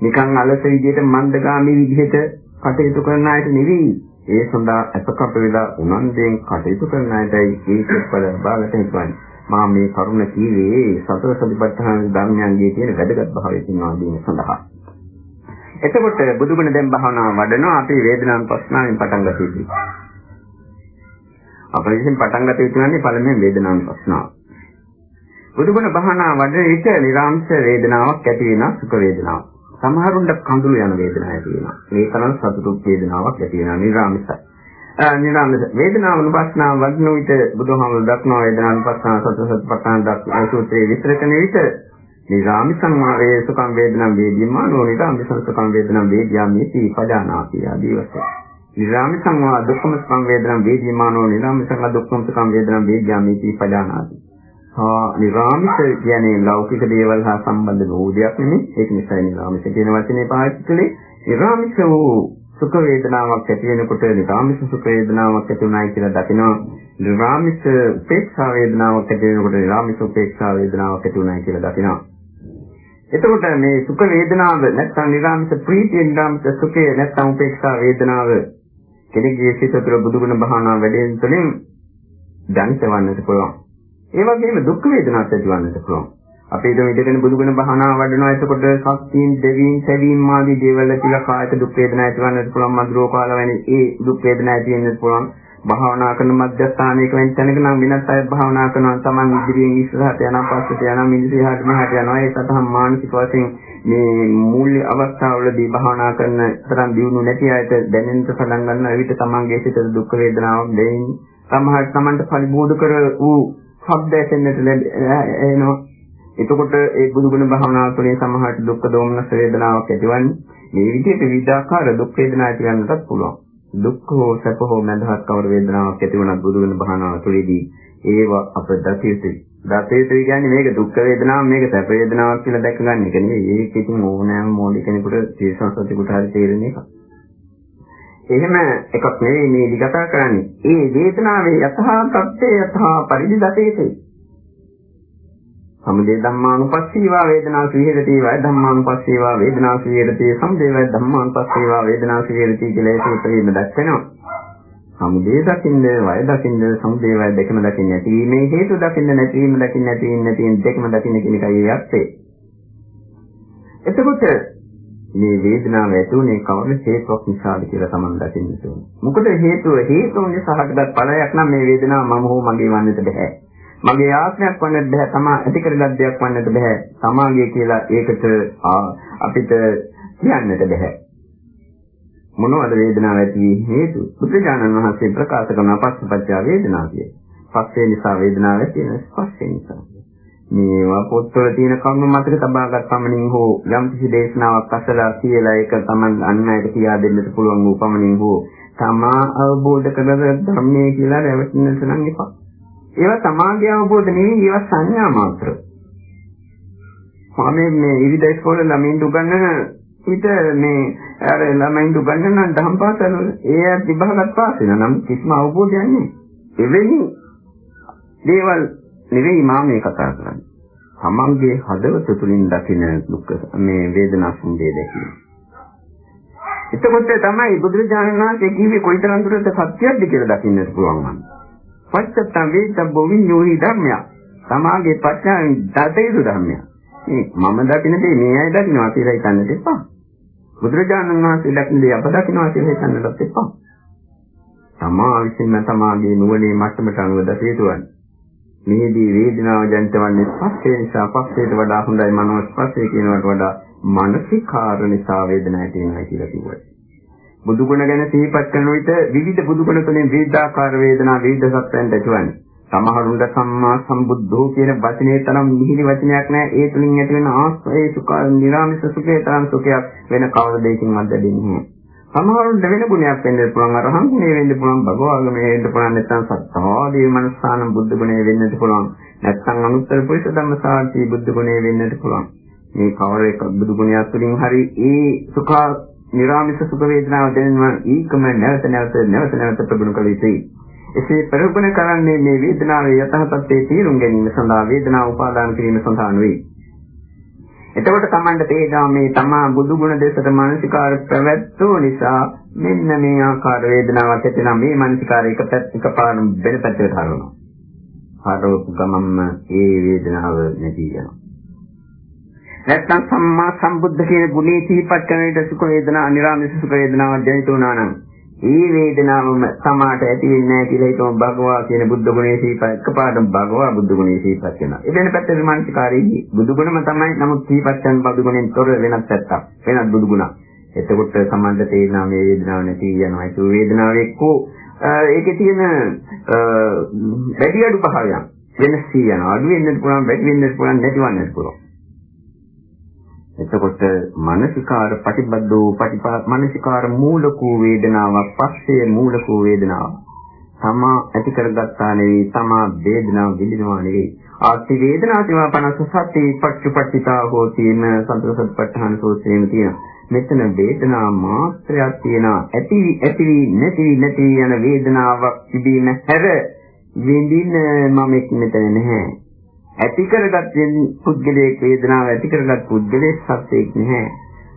නිකන් අලස විදිහට මන්දගාමී විදිහට කටයුතු කරන අයට නෙවෙයි. ඒ සඳහා අපකප වෙලා උනන්දුවෙන් කටයුතු කරන අයටයි ඒකපල බාලට හිතවන්නේ. මා මේ කරුණ කීවේ සතර සතිපට්ඨාන ධර්මයන්ගේ තියෙන වැදගත් භාවය තියනවා දීම සඳහා. එතකොට බුදුගුණ දැන් භාවනාව වඩනවා අපි වේදනාන් ප්‍රශ්නාවෙන් පටන් ගත යුතුයි. අපේ විසින් පටන් ගත යුතු පළමුවෙන් වේදනාන් ප්‍රශ්නාව. බුදුගුණ භාවනා වඩන විට නිරාංශ වේදනාවක් ඇති වෙනවා සුඛ වේදනාවක්. සමහරුන්ට කඳුළු යන වේදනාවක් ඇති වෙනවා. මේ තරම් සතුටු වේදනාවක් ඇති වෙනවා නිරාංශයි. නිරාංශ වේදනාව උපස්නාව වඩන විට බුදුහාමුදුරු දක්නා වේදනාව උපස්නාව සතර සතිපට්ඨාන දක්නා සූත්‍රයේ විස්තර කරන විට නිරාමිසං වාරේ සුඛං වේදනං වේදිමානෝ නිරාමිසං සුඛං වේදනං වේද්‍යාමිති පදානාති ආදී වශයෙන්. නිරාමිසං වා දුක්ඛම සුඛං වේදනං වේදිමානෝ නිරාමිසං දුක්ඛම සුඛං වේදනං වේද්‍යාමිති පදානාති. හා නිරාමිෂ කියන්නේ ලෞකික දේවල් හා සම්බන්ධ නෝ දෙයක් නෙමෙයි. ඒක නිසා නිරාමිෂ කියන වචනේ පාවිච්චි කළේ නිරාමිෂ වූ සුඛ වේදනාවක් ඇති වෙනකොට නිරාමිෂ සුඛ වේදනාවක් ඇති උනායි කියලා දකිනවා. නිරාමිෂ උපේක්ෂා වේදනාවක් ඇති වෙනකොට නිරාමිෂ උපේක්ෂා වේදනාවක් ඇති උනායි කියලා දකිනවා. එතකොට මේ සුඛ වේදනාව නැත්නම් නිරාමිෂ ප්‍රීතිය නිරාමිෂ සුඛය නැත්නම් උපේක්ෂා වේදනාව කෙනෙකුගේ සිත තුළ බුදුගුණ භාවනා වැඩෙන තුළින් දැනිටවන්නට පුළුවන්. ඒ වගේම දුක් වේදනාත් ඇතිවන්නට පුළුවන්. අපි හිතමු ඉඳගෙන බුදුගුණ භාවනා වඩනවා. එතකොට ශක්තියින් දෙවියන් සැවීම් ආදී දේවල් ඇතිලා කායික දුක් වේදනා ඇතිවන්නට පුළුවන්. මధుරෝ කාල වැනි ඒ දුක් වේදනා ඇති වෙන්නත් පුළුවන්. භාවනා කරන මධ්‍යස්ථානයක වෙන තැනක නම් වෙනත් අය භාවනා කරනවා. තමන් ඉදිරියෙන් ඉස්සරහට යනවා පස්සට යනවා මිනිස්සුහට මෙහාට යනවා. ඒ සතහන් මානසික වශයෙන් මේ මූල්‍ය අවස්ථාවලදී භාවනා කරන තරම් දියුණු නැති අයට දැනෙන්න පටන් ගන්නවා. එවිට තමන්ගේ සිතේ දුක් වේදනාවක් දෙයින් සමහර තමන්ට පරිබෝධ කර වූ ශබ්ද ඇසෙන්නට එනවා. එතකොට ඒ බුදුගුණ භාවනාව තුළින් සමහරට දුක්ඛ දෝමනස් වේදනාවක් ඇතිවන්නේ. මේ විදිහට විවිධාකාර දුක් වේදනා ඇති වෙනටත් පුළුවන්. දුක්ඛ හෝ සැප හෝ මඳහත් කවර වේදනාවක් ඇති වුණත් බුදුගුණ භාවනාව තුළදී ඒව අප දතියුතුයි. දතියුතුයි කියන්නේ මේක දුක්ඛ වේදනාවක් මේක සැප වේදනාවක් කියලා දැක ගන්න එක නෙවෙයි. ඒක ඉතින් ඕනෑම මෝඩ කෙනෙකුට තීර්සංසතිකුට හරි තේරෙන එකක්. එහෙම එකක් නෙවෙයි මේ විගතා කරන්නේ. ඒ වේදනාවේ යථා තත්ත්වය යථා පරිදි දතේතේ. සමුදය ධම්මානුපස්සීවා වේදනාසු විහෙරති වය ධම්මානුපස්සීවා වේදනාසු විහෙරති සමුදය වය ධම්මානුපස්සීවා වේදනාසු විහෙරති කියලා ඒක උත්තරීම දැක්වෙනවා. සමුදය දකින්න වය දකින්න සමුදය වය දෙකම දකින්න නැතිවීමේ හේතු දකින්න නැතිවීම දකින්න නැතිවීම නැතිවීම දෙකම දකින්න කියන එකයි යත්තේ. එතකොට මේ වේදනාව ඇති උනේ කවර හේතුවක් නිසාද කියලා තමන් දකින්න ඕනේ. මොකද හේතුව හේතුන් නිසා හටගත් ඵලයක් නම් මේ වේදනාව මම හෝ මගේ වන්නට බෑ. මගේ ආත්මයක් වන්නට බෑ. තමා ඇති කරගත් දෙයක් වන්නට බෑ. සමාගය කියලා ඒකට අපිට කියන්නට බෑ. මොනවද වේදනාව ඇති හේතු? බුදුජානන් වහන්සේ ප්‍රකාශ කරන පස්සපච්චා වේදනාව කියේ. පස්සේ නිසා වේදනාව ඇති වෙන ස්පස්සේ නිසා. මේවා පොත්වල තියෙන කර්ම මතක තබාගත් පමණින් හෝ යම් කිසි දේශනාවක් අසලා කියලා ඒක Taman අන් අයට කියා දෙන්නට පුළුවන් වූ පමණින් හෝ තමා අවබෝධ කරගත් ධර්මයේ කියලා රැවටෙන්නට නම් එපා. ඒවා සමාගය අවබෝධ නෙවෙයි ඒවා සංඥා මාත්‍ර. මම මේ ඉරිදා ඉස්කෝලේ ළමයින්ට උගන්වන විට මේ අර ළමයින්ට උගන්වන දහම් පාසල් වල ඒ විභාගات පාස් වෙනවා නම් කිසිම අවබෝධයක් නැහැ. එවැනි දේවල් නෙවෙයි මා මේ කතා කරන්නේ. තමන්ගේ හදවත තුලින් දකින දුක් මේ වේදනා සම්දේ දැකීම. එතකොට තමයි බුදුරජාණන් වහන්සේ කිව්වේ කොයිතරම් දුරට සත්‍යයක්ද කියලා දකින්නට පුළුවන් වන්නේ. පච්චත්තං වේතබ්බෝ විඤ්ඤෝහි ධර්මය. සමාගේ පච්චාන් දතේසු ධර්මය. මේ මම දකින දේ මේ අය දකින්නවා කියලා හිතන්නට එපා. බුදුරජාණන් වහන්සේ දකින දේ අප දකින්නවා කියලා හිතන්නට එපා. තමා විසින්ම තමාගේ නුවණේ මට්ටමට අනුව දත යුතුයි. මේදී වේදනාව ජනිතවන්නේ ස්පර්ශය නිසා පස්සේට වඩා හොඳයි මනෝ ස්පර්ශය කියනවට වඩා මානසිකාර නිසා වේදනාව තියෙනවා කියලා කිව්වා. බුදුගුණ ගැන සිහිපත් කරන විට විවිධ බුදුගුණ තුළින් විවිධාකාර වේදනා විවිධ සත්‍යයන් ඇතිවන්නේ. සමහරුන්ට සම්මා සම්බුද්ධෝ කියන වචනේ තරම් මිහිරි වචනයක් නැහැ. ඒ තුලින් ඇති වෙන ආස්වාදයේ සුඛ නිරාමිස සුඛේ තරම් සුඛයක් වෙන කවර දෙයකින්වත් දැනෙන්නේ නැහැ. සමහරවිට වෙන ගුණයක් වෙන්න පුළුවන් අරහං ගුණය වෙන්න පුළුවන් භගවාගමේ වෙන්න පුළුවන් නැත්නම් සත්‍තාදී මනසාන බුද්ධ ගුණය වෙන්නත් පුළුවන්. නැත්නම් අනුත්තර පුරිස ධම්මසාරී බුද්ධ ගුණය වෙන්නත් පුළුවන්. මේ කවර එක බුදු ගුණයක් තුළින් හරි ඒ සුඛ නිරාමිස සුඛ වේදනාව දැනෙනවා ඊකම නැවත නැවත නැවත නැවත ප්‍රගුණ කළ යුතුයි. එසේ ප්‍රගුණ කරන්නේ මේ වේදනාවේ යථාර්ථයේ තීරුම් ගැනීම සඳහා වේදනාව උපාදාන කිරීම සඳහා නෙවෙයි. එතකොට Tamanට තේරෙනවා මේ තමා බුදු ගුණ දෙසට මානසිකාර පැවැත්වූ නිසා මෙන්න මේ ආකාර වේදනාවක් ඇති වෙනා මේ මානසිකාරය එක පැත්ත එකපාරම වෙන පැත්තකට හරවනවා. හරවපු ගමන්ම ඒ වේදනාව නැති වෙනවා. නැත්නම් සම්මා සම්බුද්ධ කියන ගුණේ සිහිපත් කරන විට සුඛ වේදනා, අනිරාමිස සුඛ වේදනාවක් දැනිට උනා නම් ඒ වේදනාවම සමාට ඇති වෙන්නේ නැහැ කියලා හිතමු භගවා කියන බුද්ධ ගුණයේ සිහිපත් එකපාරටම භගවා බුද්ධ ගුණයේ සිහිපත් කරනවා. එබැවින් පැත්තේ මානසිකාරී බුදු ගුණම තමයි නමුත් සිහිපත් කරන බුදු ගුණෙන් තොර වෙනත් පැත්තක්. වෙනත් බුදු ගුණක්. එතකොට සම්බන්ධ තේරෙනවා මේ වේදනාව නැති යනවා. ඒක වේදනාව එක්කෝ ඒකේ තියෙන වැඩි අඩු භාවයන් වෙනස් යනවා. අඩු වෙන්නත් පුළුවන්, වැඩි වෙන්නත් පුළුවන්, නැතිවන්නත් පුළුවන්. එතකොට මානසිකාර ප්‍රතිබද්ධෝ ප්‍රතිපා මානසිකාර මූලකෝ වේදනාවක් පස්සේ මූලකෝ වේදනාවක් තමා ඇති කරගත්තා නෙවෙයි තමා වේදනාව විඳිනවා නෙවෙයි. ආති වේදනා තිවා 57 සති පච්චපට්ඨිතා හෝතින සතරසත්පට්ඨාන සූත්‍රයේම තියෙනවා. මෙතන වේදනා මාත්‍රයක් තියෙනවා. ඇති ඇති නැති නැති යන වේදනාවක් තිබීම හැර විඳින මම මෙතන නැහැ. ඇති කරගත් පුද්ගලයේ වේදනාව ඇති කරගත් පුද්ගලයේ සත්‍යයක් නැහැ.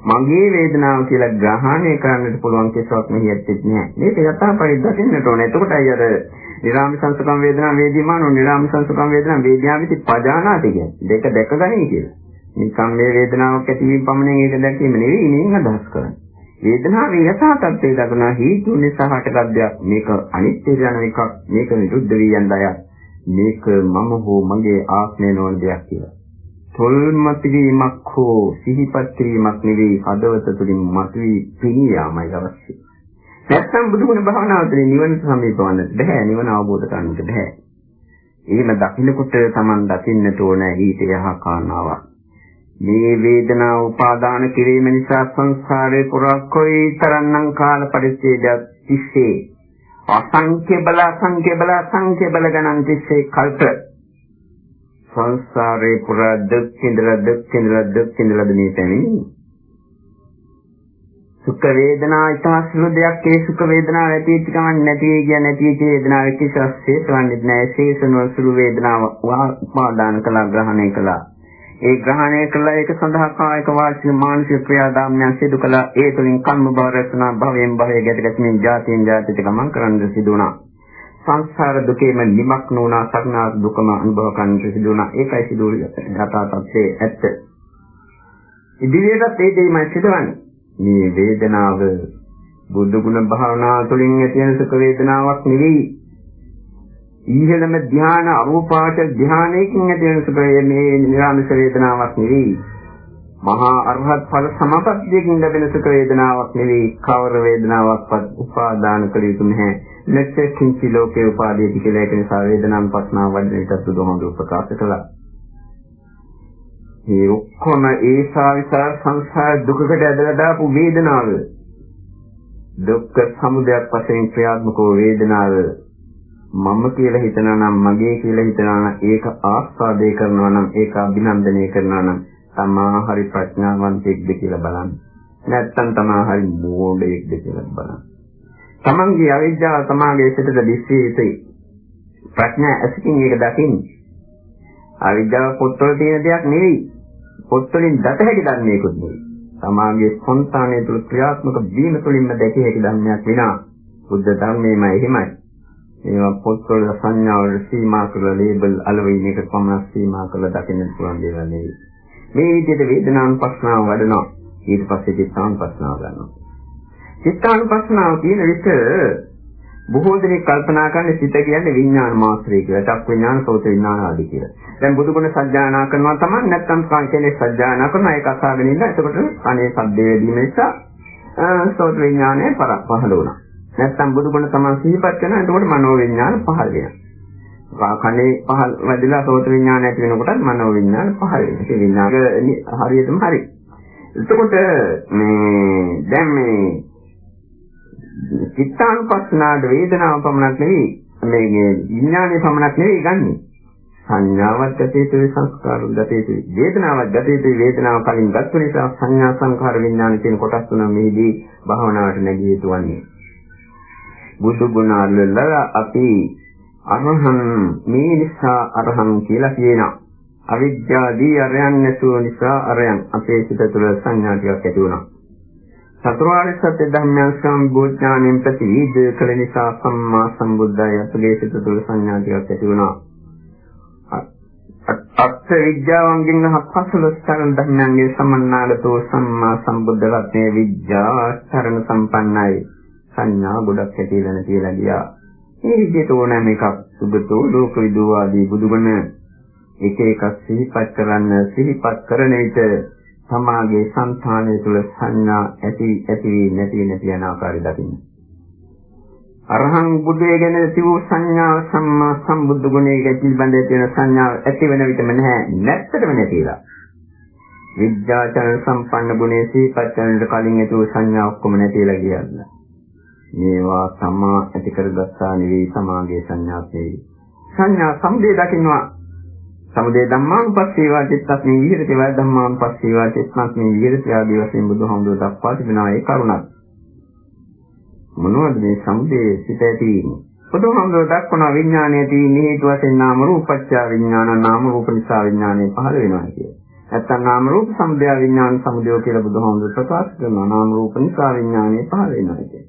මගේ වේදනාව කියලා ග්‍රහණය කරන්නට පුළුවන් කෙසවක් මෙහි ඇත්තෙත් නැහැ. මේක යථාපරිද්ද දකින්නට ඕනේ. එතකොටයි අර නිරාමිසංසකම් වේදනා වේදීමානෝ නිරාමිසංසකම් වේදනා වේද්‍යාවිති පජානාති කියන්නේ. දෙක දැකගනි කියලා. නිකම් මේ වේදනාවක් ඇතිවීම පමණින් ඒක දැකීම නෙවෙයි මේන් අදහස් කරන්නේ. වේදනාවේ යථා තත්ත්වය දක්වන හේතු නිසා හටගත් දෙයක්. මේක අනිත්‍ය යන එකක්. මේක නිරුද්ධ වී යන දෙයක්. මේක මම හෝ මගේ ආත්මය නොවන දෙයක් කියලා. තොල්මත් වීමක් හෝ සිහිපත් කිරීමක් නෙවෙයි හදවත තුළින් මතුවී පිණී යාමයි අවශ්‍ය. නැත්නම් බුදුගුණ භාවනාව තුළින් නිවන සමීපවන්නට බෑ නිවන අවබෝධ කරගන්නට බෑ. එහෙම දකින්නකොට Taman දකින්නට ඕන ඊට යහ කාරණාවක්. මේ වේදනාව උපාදාන කිරීම නිසා සංසාරේ පුරා කොයි තරම්නම් කාල පරිච්ඡේදයක් තිස්සේ අසංඛ්‍ය බල අසංඛ්‍ය බල අසංඛ්‍ය බල ගණන් තිස්සේ කල්ප. සංසාරේ පුරා දුක් විඳලා දුක් විඳලා දුක් විඳලා මේ තැනින් සුඛ වේදනා ඉතාසුළු දෙයක්. ඒ සුඛ වේදනාව ඇති වෙච්ච ගමන් නැති වෙ කියන නැති වෙච්ච වේදනාව කිසිවක් ශේෂවන්නේ නැහැ. ශේෂනෝ සුළු වේදනාව උපාදාන කළා ග්‍රහණය කළා. ඒ ග්‍රහණය කළා ඒක සඳහා කායික වාචික මානසික ක්‍රියාදාමයන් සිදු කළා ඒ තුළින් කම්ම භව රැස්නා භවයෙන් භවය ගැටගැස්මෙන් ජාතියෙන් ජාතියට ගමන් කරන්න සිදු වුණා. සංසාර දුකේම නිමක් නොවනා සක්නා දුකම අනුභව කරන්නට සිදු වුණා. ඒකයි සිදු යථා තත්ත්වයේ ඇත්ත. ඉදිරියටත් ඒ දෙයමයි සිදුවන්නේ. මේ වේදනාව බුදු ගුණ භාවනා තුළින් ඇති වෙන සුඛ වේදනාවක් නෙවෙයි. ඊහෙළම ධ්‍යාන අරූපාච ධ්‍යානයකින් ඇති වෙන සුඛය මේ නිරාමිෂ වේදනාවක් නෙවෙයි. මහා අරහත් ඵල සමාපත්තියකින් ලැබෙන සුඛ වේදනාවක් නෙවෙයි. කවර වේදනාවක්වත් උපාදාන කළ යුතු නැහැ. නැත්නම් කිංචි ලෝකේ උපාදීති කියලා ඒක නිසා වේදනාන් පස්නාව වඩන විට සුදුහොඳ ප්‍රකාශ කළා. මේ ඔක්කොම ඒසා විසාර සංසාර දුකකට ඇදලා දාපු වේදනාව දුක්ඛ සමුදයක් වශයෙන් ක්‍රියාත්මක වේදනාව මම කියලා හිතනවා නම් මගේ කියලා හිතනවා නම් ඒක ආස්වාදේ කරනවා නම් ඒක අභිනන්දනය කරනවා නම් තමා හරි ප්‍රඥාවන්තයෙක්ද කියලා බලන්න. නැත්තම් තමා හරි මෝඩයෙක්ද කියලා බලන්න. තමන්ගේ අවිද්‍යාව තමාගේ සිතට දිස්සේ යුතුයි. ප්‍රඥා ඇසකින් ඒක දකින්නේ. අවිද්‍යාව පොත්වල තියෙන දෙයක් නෙවෙයි. පොත්වලින් දත හැකි ධර්මයකුත් නෙවෙයි. තමාගේ ස්පොන්තානයේ තුල ක්‍රියාත්මක වීම තුළින්ම දැකිය හැකි ධර්මයක් වෙනවා. බුද්ධ ධර්මයේමයි එහෙමයි. ඒවා පොත්වල සංඥා වල සීමා කරලා ලේබල් අලවින් එක පමණ සීමා කරලා දකින්න පුළුවන් දේවල් නෙවෙයි. මේ විදිහට වේදනානුපස්සනාව වඩනවා. ඊට පස්සේ චිත්තානුපස්සනාව ගන්නවා. චිත්තානුපස්සනාව කියන විට බොහෝ දෙනෙක් කල්පනා කරන්නේ සිත කියන්නේ විඥාන මාත්‍රය කියලා. චක් විඥාන, සෝත විඥාන ආදී කියලා. දැන් බුදුගුණ සත්‍යයනා කරනවා තමයි නැත්නම් කාංකේනේ සත්‍යයනා කරනවා ඒක අසාගෙන ඉන්න. එතකොට අනේ සද්දේ වීම නිසා සෝත විඥානය පහළ වුණා. නැත්තම් බුදුගුණ තමයි සිහිපත් කරනවා එතකොට මනෝ විඥාන පහළ වෙනවා. කනේ පහළ වැඩිලා සෝත විඥාන ඇති වෙනකොට මනෝ විඥාන පහළ වෙනවා. ඒ විඥාන හරියටම හරි. එතකොට මේ දැන් මේ චිත්තානුපස්සනාද වේදනාව පමණක් නෙවෙයි මේ විඥානයේ පමණක් නෙවෙයි ගන්නෙ. සංඥාවක් ගතේතු සංස්කාරයක් ගතේතු වේදනාවක් ගතේතු වේදනාව කලින් ගත්ත නිසා සංඥා සංඛාර විඥාන කියන කොටස් තුන මෙහිදී භාවනාවට නැගී යුතුවන්නේ. බුදු ගුණ අල්ලලා අපි අරහං මේ නිසා අරහං කියලා කියනවා. අවිද්‍යාදී අරයන් නැතුව නිසා අරයන් අපේ සිත තුළ සංඥා ටිකක් ඇති වුණා. චතුරාර්ය සත්‍ය ධර්මයන් සම්බෝධ්‍යානෙන් ප්‍රතිවිද කළ නිසා සම්මා සම්බුද්ධය අපගේ සිත තුළ සංඥා ටිකක් ඇති වුණා. අත්ථ විද්‍යාවන්ගෙන් හත්පසලස් තරන් ධර්මයන්ගේ සමන්නාගතෝ සම්මා සම්බුද්ධ රත්නේ විද්‍යා චරණ සම්පන්නයි. සංඥා ගොඩක් ඇතිලා නැතිලා ගියා. මේ විදිහට ඕනෑම එකක් සුගතෝ ලෝකවිදෝ ආදී බුදුගුණ එක එකක් සිහිපත් කරන්න සිහිපත් කරන විට සමාගයේ సంతානය තුළ සංඥා ඇති ඇති නැති නැති යන ආකාරය දකින්න. අරහං බුදුය ගැන තිබූ සංඥාව සම්මා සම්බුද්ධ ගුණයේ පිළිබඳ තියෙන සංඥාව ඇති වෙන විටම නැහැ නැත්තටම නැතිලා. විද්‍යාචරණ සම්පන්න ගුණයේ සිහිපත් කරනට කලින් ඇතුව සංඥා ඔක්කොම නැතිලා ගියා. මේවා සම්මා ඇති කරගත්තා නෙවෙයි සමාගයේ සංඥාත් නෙවෙයි. සංඥා සමුදේ දකින්නවා. සමුදේ ධම්මානුපස්සීවා චිත්තස්මේ විහෙරති වා ධම්මානුපස්සීවා චිත්තස්මේ විහෙරති ආදී වශයෙන් බුදුහාමුදුරුවෝ දක්වා තිබෙනවා ඒ කරුණත්. මොනවද මේ සමුදේ සිට ඇතිවෙන්නේ? බුදුහාමුදුරුවෝ දක්වන විඥානයේ තියෙන හේතු වශයෙන් නාම රූපච්ඡා විඥාන නාම රූප නිසා විඥානය පහළ වෙනවා කියන්නේ. නැත්තම් නාම රූප සමුදය විඥාන සමුදය කියලා බුදුහාමුදුරුවෝ ප්‍රකාශ කරනවා නාම රූප නිසා විඥානය පහළ වෙනවා කියන්නේ.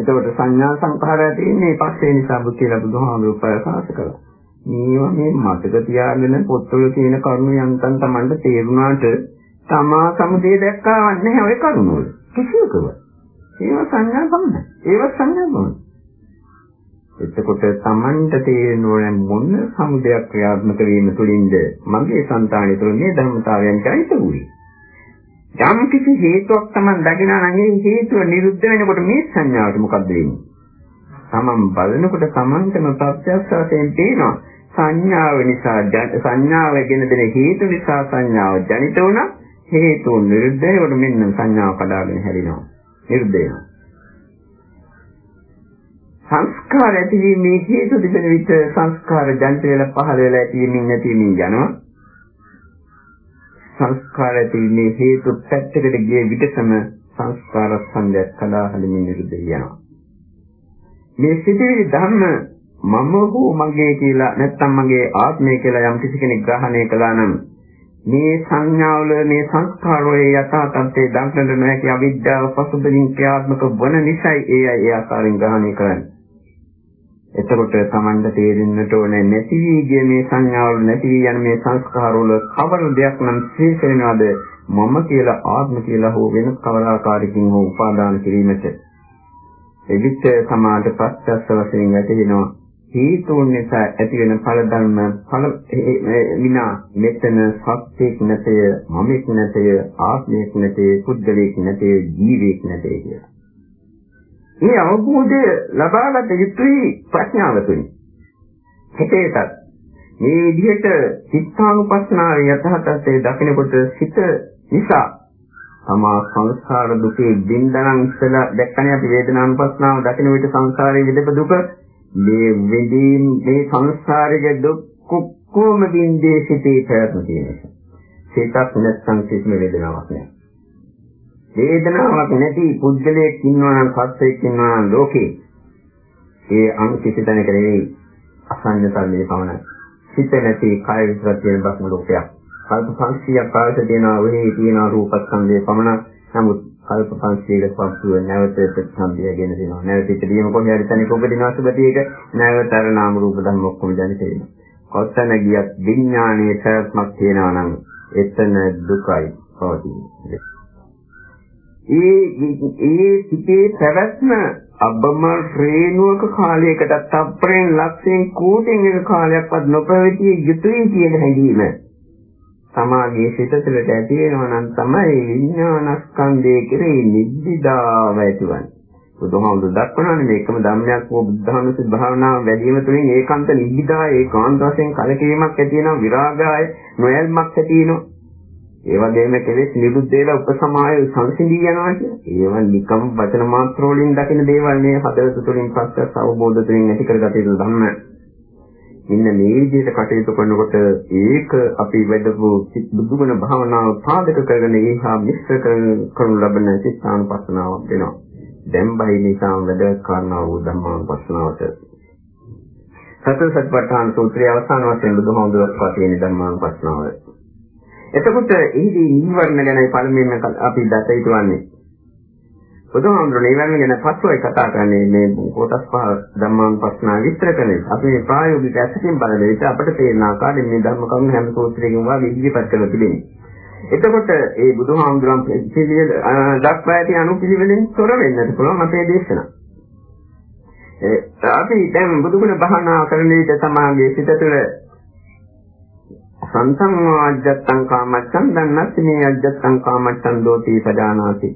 එතකොට සංඥා සංඛාරය තියෙන්නේ පස්සේ නිසා බුද්ධ කියලා බුදුහාමුදුරුවෝ ප්‍රකාශ කළා. මේවා මේ මතක තියාගෙන පොත්වල තියෙන කරුණු යන්තම් Tamanට තේරුණාට තමා සමුදේ දැක්කවන්නේ නැහැ ඔය කරුණු වල. කිසියකව. ඒවා සංඥා පමණයි. ඒවා සංඥා පමණයි. එතකොට Tamanට තේරෙන ඕන මොන සමුදයක් ක්‍රියාත්මක වීම තුළින්ද මගේ సంతාණය තුළ මේ ධර්මතාවයන් ජනිත වූයේ. යම් කිසි හේතුවක් Taman දකිනා නම් ඒ හේතුව නිරුද්ධ වෙනකොට මේ සංඥාවට මොකද්ද වෙන්නේ? Taman බලනකොට Tamanටම ප්‍රත්‍යක්ෂ වශයෙන් පේනවා. සංඥාව නිසා සංඥාව ගෙන දෙන හේතු නිසා සංඥාව ජනිත වුණා. හේතු නිරුද්ධයවට මෙන්න සංඥාව කඩාගෙන හැදෙනවා නිරුද්ධ වෙනවා. සංස්කාර ඇතිවීමේ හේතු තිබෙන විට සංස්කාර ජනිත වෙලා පහළ වෙලා ඇතිවීමින් නැතිවීමින් යනවා. සංස්කාර ඇතිවීමේ හේතු පැත්තකට ගිය විටසම සංස්කාර සංයත් කලාහලින් නිරුද්ධ වෙනවා මේ සිටිවිලි ධර්ම මම හෝ මගේ කියලා නැත්නම් මගේ ආත්මය කියලා යම් කිසි කෙනෙක් ග්‍රහණය කළා නම් මේ සංඥාවල මේ සංස්කාරවල යථා තත්ත්වයේ දක්නට නොහැකි අවිද්‍යාව පසුබිමින් ක්‍රියාත්මක වන නිසායි ඒ අය ඒ ආකාරයෙන් ග්‍රහණය කරන්නේ. එතකොට Tamanda තේරෙන්නට ඕනේ නැති වී ගිය මේ සංඥාවල නැති වී යන මේ සංස්කාරවල කවර දෙයක් නම් ශේෂ වෙනවද? මම කියලා ආත්ම කියලා හෝ වෙන කවර ආකාරයකින් හෝ උපාදාන කිරීමට. එවිට සමාද ප්‍රත්‍යක්ෂ වශයෙන් වැටෙනවා හේතුන් නිසා ඇතිවෙන ඵල ධර්ම ඵල විනා මෙතන සත්‍යයක් නැතය මමෙක් නැතය ආත්මයක් නැතය පුද්ගලයෙක් නැතය ජීවියෙක් නැතය කියලා. මේ අවබෝධය ලබාගත යුතුයි ප්‍රඥාව තුලින්. හිතේටත් මේ විදිහට චිත්තානුපස්සනාවේ යථාර්ථයේ දකිනකොට සිත නිසා තමා සංසාර දුකේ බින්දනම් ඉස්සලා දැක්කනේ අපි වේදනානුපස්නාව දකින විට සංසාරයේ විදප දුක මේ වෙදීම් මේ සංසාරයේ දුක් කොක්කොම බින්දේ සිටේ පැවැත්ම තියෙන නිසා. සිතක් නැත්නම් කිසිම වේදනාවක් නැහැ. වේදනාවක් නැති පුද්ගලයෙක් ඉන්නවා නම් සත්‍යයක් ඉන්නවා නම් ලෝකේ ඒ අං කිසි තැනක නෙවෙයි අසඤ්ඤතල්ලේ පමණයි. සිත නැති කය විතරක් තියෙන බ්‍රහ්ම ලෝකයක්. කල්ප 500ක් ආයත තියෙනවා වෙහි තියෙන රූපස්කන්ධය පමණක්. නමුත් කල්ප 500ක පසුව නැවත ප්‍රතිසන්දිය ගෙන දෙනවා. නැවත ඉතිරියම කොහේ හරි තැනක උපදිනවා සුබතියක නැවත අර නාම රූප ධර්ම ඔක්කොම ජනිත වෙනවා. කොත්තන ගියත් විඥානයේ පැවැත්මක් තියෙනවා නම් එතන දුකයි පවතින්නේ. ඒ ඒ සිටේ පැවැත්ම අබ්බම රේණුවක කාලයකට තප්පරෙන් ලක්ෂයෙන් කෝටින් එක කාලයක්වත් නොපැවතිය යුතුයි කියන හැඟීම සමාගයේ සිත තුළට ඇති වෙනවා නම් තමයි විඥානස්කන්ධයේ කෙරෙහි නිබ්බිදාව ඇතිවන්නේ. බුදුහාමුදුරු දක්වනවානේ මේකම ධම්මයක් හෝ බුද්ධානුස්සති භාවනාව වැඩිම තුළින් ඒකාන්ත නිබ්බිදාය ඒකාන්ත වශයෙන් කලකිරීමක් ඇති වෙනවා විරාගය නොයල්මක් ඇති වෙනවා. ඒ වගේම කෙලෙස් නිරුද්ධ වෙලා උපසමාය සංසිඳී යනවා කියන්නේ. ඒවා නිකම් වචන මාත්‍ර වලින් දකින දේවල් නේ හදවත තුළින් පස්සට අවබෝධ තුළින් ඇති කරගත යුතු ධර්ම. මෙන්න මේ විදිහට කටයුතු කරනකොට ඒක අපි වැඩපු බුදුගුණ භාවනාව පාදක කරගෙන ඒහා මිශ්‍ර කරනු ලබන චිත්තානුපස්සනාවක් වෙනවා. දැන් බයි නිසා වැඩ කරනා වූ ධම්මානුපස්සනාවට. සතර සත්පට්ඨාන සූත්‍රයේ අවසාන වශයෙන් බුදුහාමුදුරුවෝ තියෙන ධම්මානුපස්සනාව. එතකොට එහිදී නිවර්ණ ගැන පළමුවෙන්ම අපි දැක යුතුන්නේ බුදුහාමුදුරනේ ඉවරන ගැන පස්වයි කතා කරන්නේ මේ කොටස් පහ ධම්මානුපස්සනා විස්තර කරන්නේ. අපි මේ ප්‍රායෝගික ඇසකින් බලන විට අපට තේරෙන ආකාරයෙන් මේ ධර්ම කරුණු හැම සූත්‍රයකින් වාගේ ඉදිරිපත් කරලා තිබෙනවා. එතකොට ඒ බුදුහාමුදුරන් පිළිවෙල දක්වා ඇති අනුපිළිවෙලින් තොර වෙන්නත් පුළුවන් අපේ දේශනා. ඒ අපි දැන් බුදුගුණ භාවනා කරන විට සමාගයේ සිත තුළ සන්තං වාජ්ජත්තං කාමච්ඡන් දන්නත් මේ අජ්ජත්තං කාමච්ඡන් දෝති පදානාති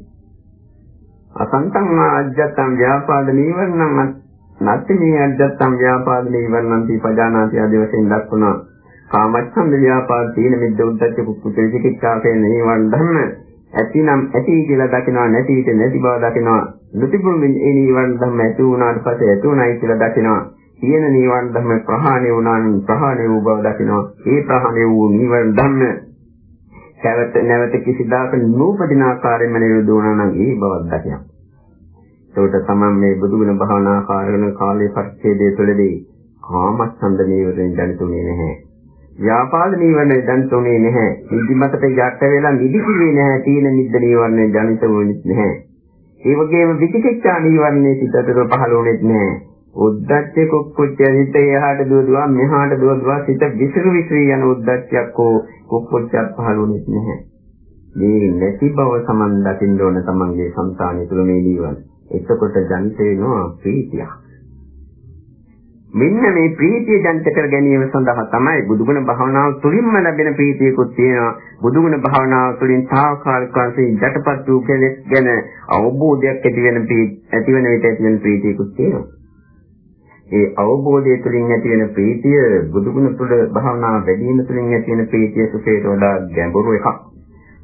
අසංතං ආජ්ජත්තං ව්‍යාපාද නීවරණං නැත්ති මේ අජ්ජත්තං ව්‍යාපාද නීවරණං දීපජානාති ආදී වශයෙන් දක්වනවා. කාමච්ඡන්ද ව්‍යාපාද තීන මිද්ද උද්දච්ච කුච්ච විචිකිච්ඡා කියන නීවරණ ධර්ම ඇතිනම් ඇති කියලා දකිනවා නැති විට නැති බව දකිනවා. නොතිබුණු මේ නීවරණ ධර්ම ඇති වුණාට පස්සේ ඇති උනායි කියලා දකිනවා. තියෙන නීවරණ ධර්ම ප්‍රහාණය වුණා නම් ප්‍රහාණය වූ බව දකිනවා ඒ ප්‍රහාණය වූ නීවරණ ධර්ම නැවත නැවත කිසිදාක නූපදින ආකාරයෙන්ම නිරුදුණා නම් ඒ බවක් දකිනවා. ඒකට තමයි මේ බුදුගුණ භාවනා කාර්යන කාලයේ පරිච්ඡේදය තුළදී කාමච්ඡන්ද නීවරණය දැනුනේ නැහැ. ව්‍යාපාද නීවරණය දැනුනේ නැහැ. නිදිමතට යට වෙලා නිදිකිවේ නැහැ. තීන නිද්ද නීවරණය දැනිත වුනේ නැහැ. ඒ වගේම විචිකිච්ඡා නීවරණය සිතතර පහළ වුනේ නැහැ. උද්දච්ච කුක්කුච්ච හිත එහාට දුවදුවා මෙහාට දුවදුවා සිත විසිරු විසිරි යන උද්දච්චයක් හෝ කුක්කුච්චක් පහළුනේ නැහැ. මේ නැති බව සමන් දකින්න ඕන තමන්ගේ సంతානිය තුළ මේ දීවල්. එතකොට ජනිත වෙනවා ප්‍රීතිය. මෙන්න මේ ප්‍රීතිය ජනිත කර ගැනීම සඳහා තමයි බුදුගුණ භාවනාව තුළින්ම ලැබෙන ප්‍රීතියකුත් තියෙනවා. බුදුගුණ භාවනාව තුළින් තාවකාලික වශයෙන් යටපත් වූ කෙලෙස් ගැන අවබෝධයක් ඇති වෙන ඇති වෙන විට ඇති වෙන ප්‍රීතියකුත් තියෙනවා. ඒ අවබෝධය තුළින් ඇති වෙන ප්‍රීතිය බුදුගුණ තුළ භාවනා වැඩි වීම තුළින් ඇති වෙන ප්‍රීතිය සුඛයට වඩා ගැඹුරු එකක්.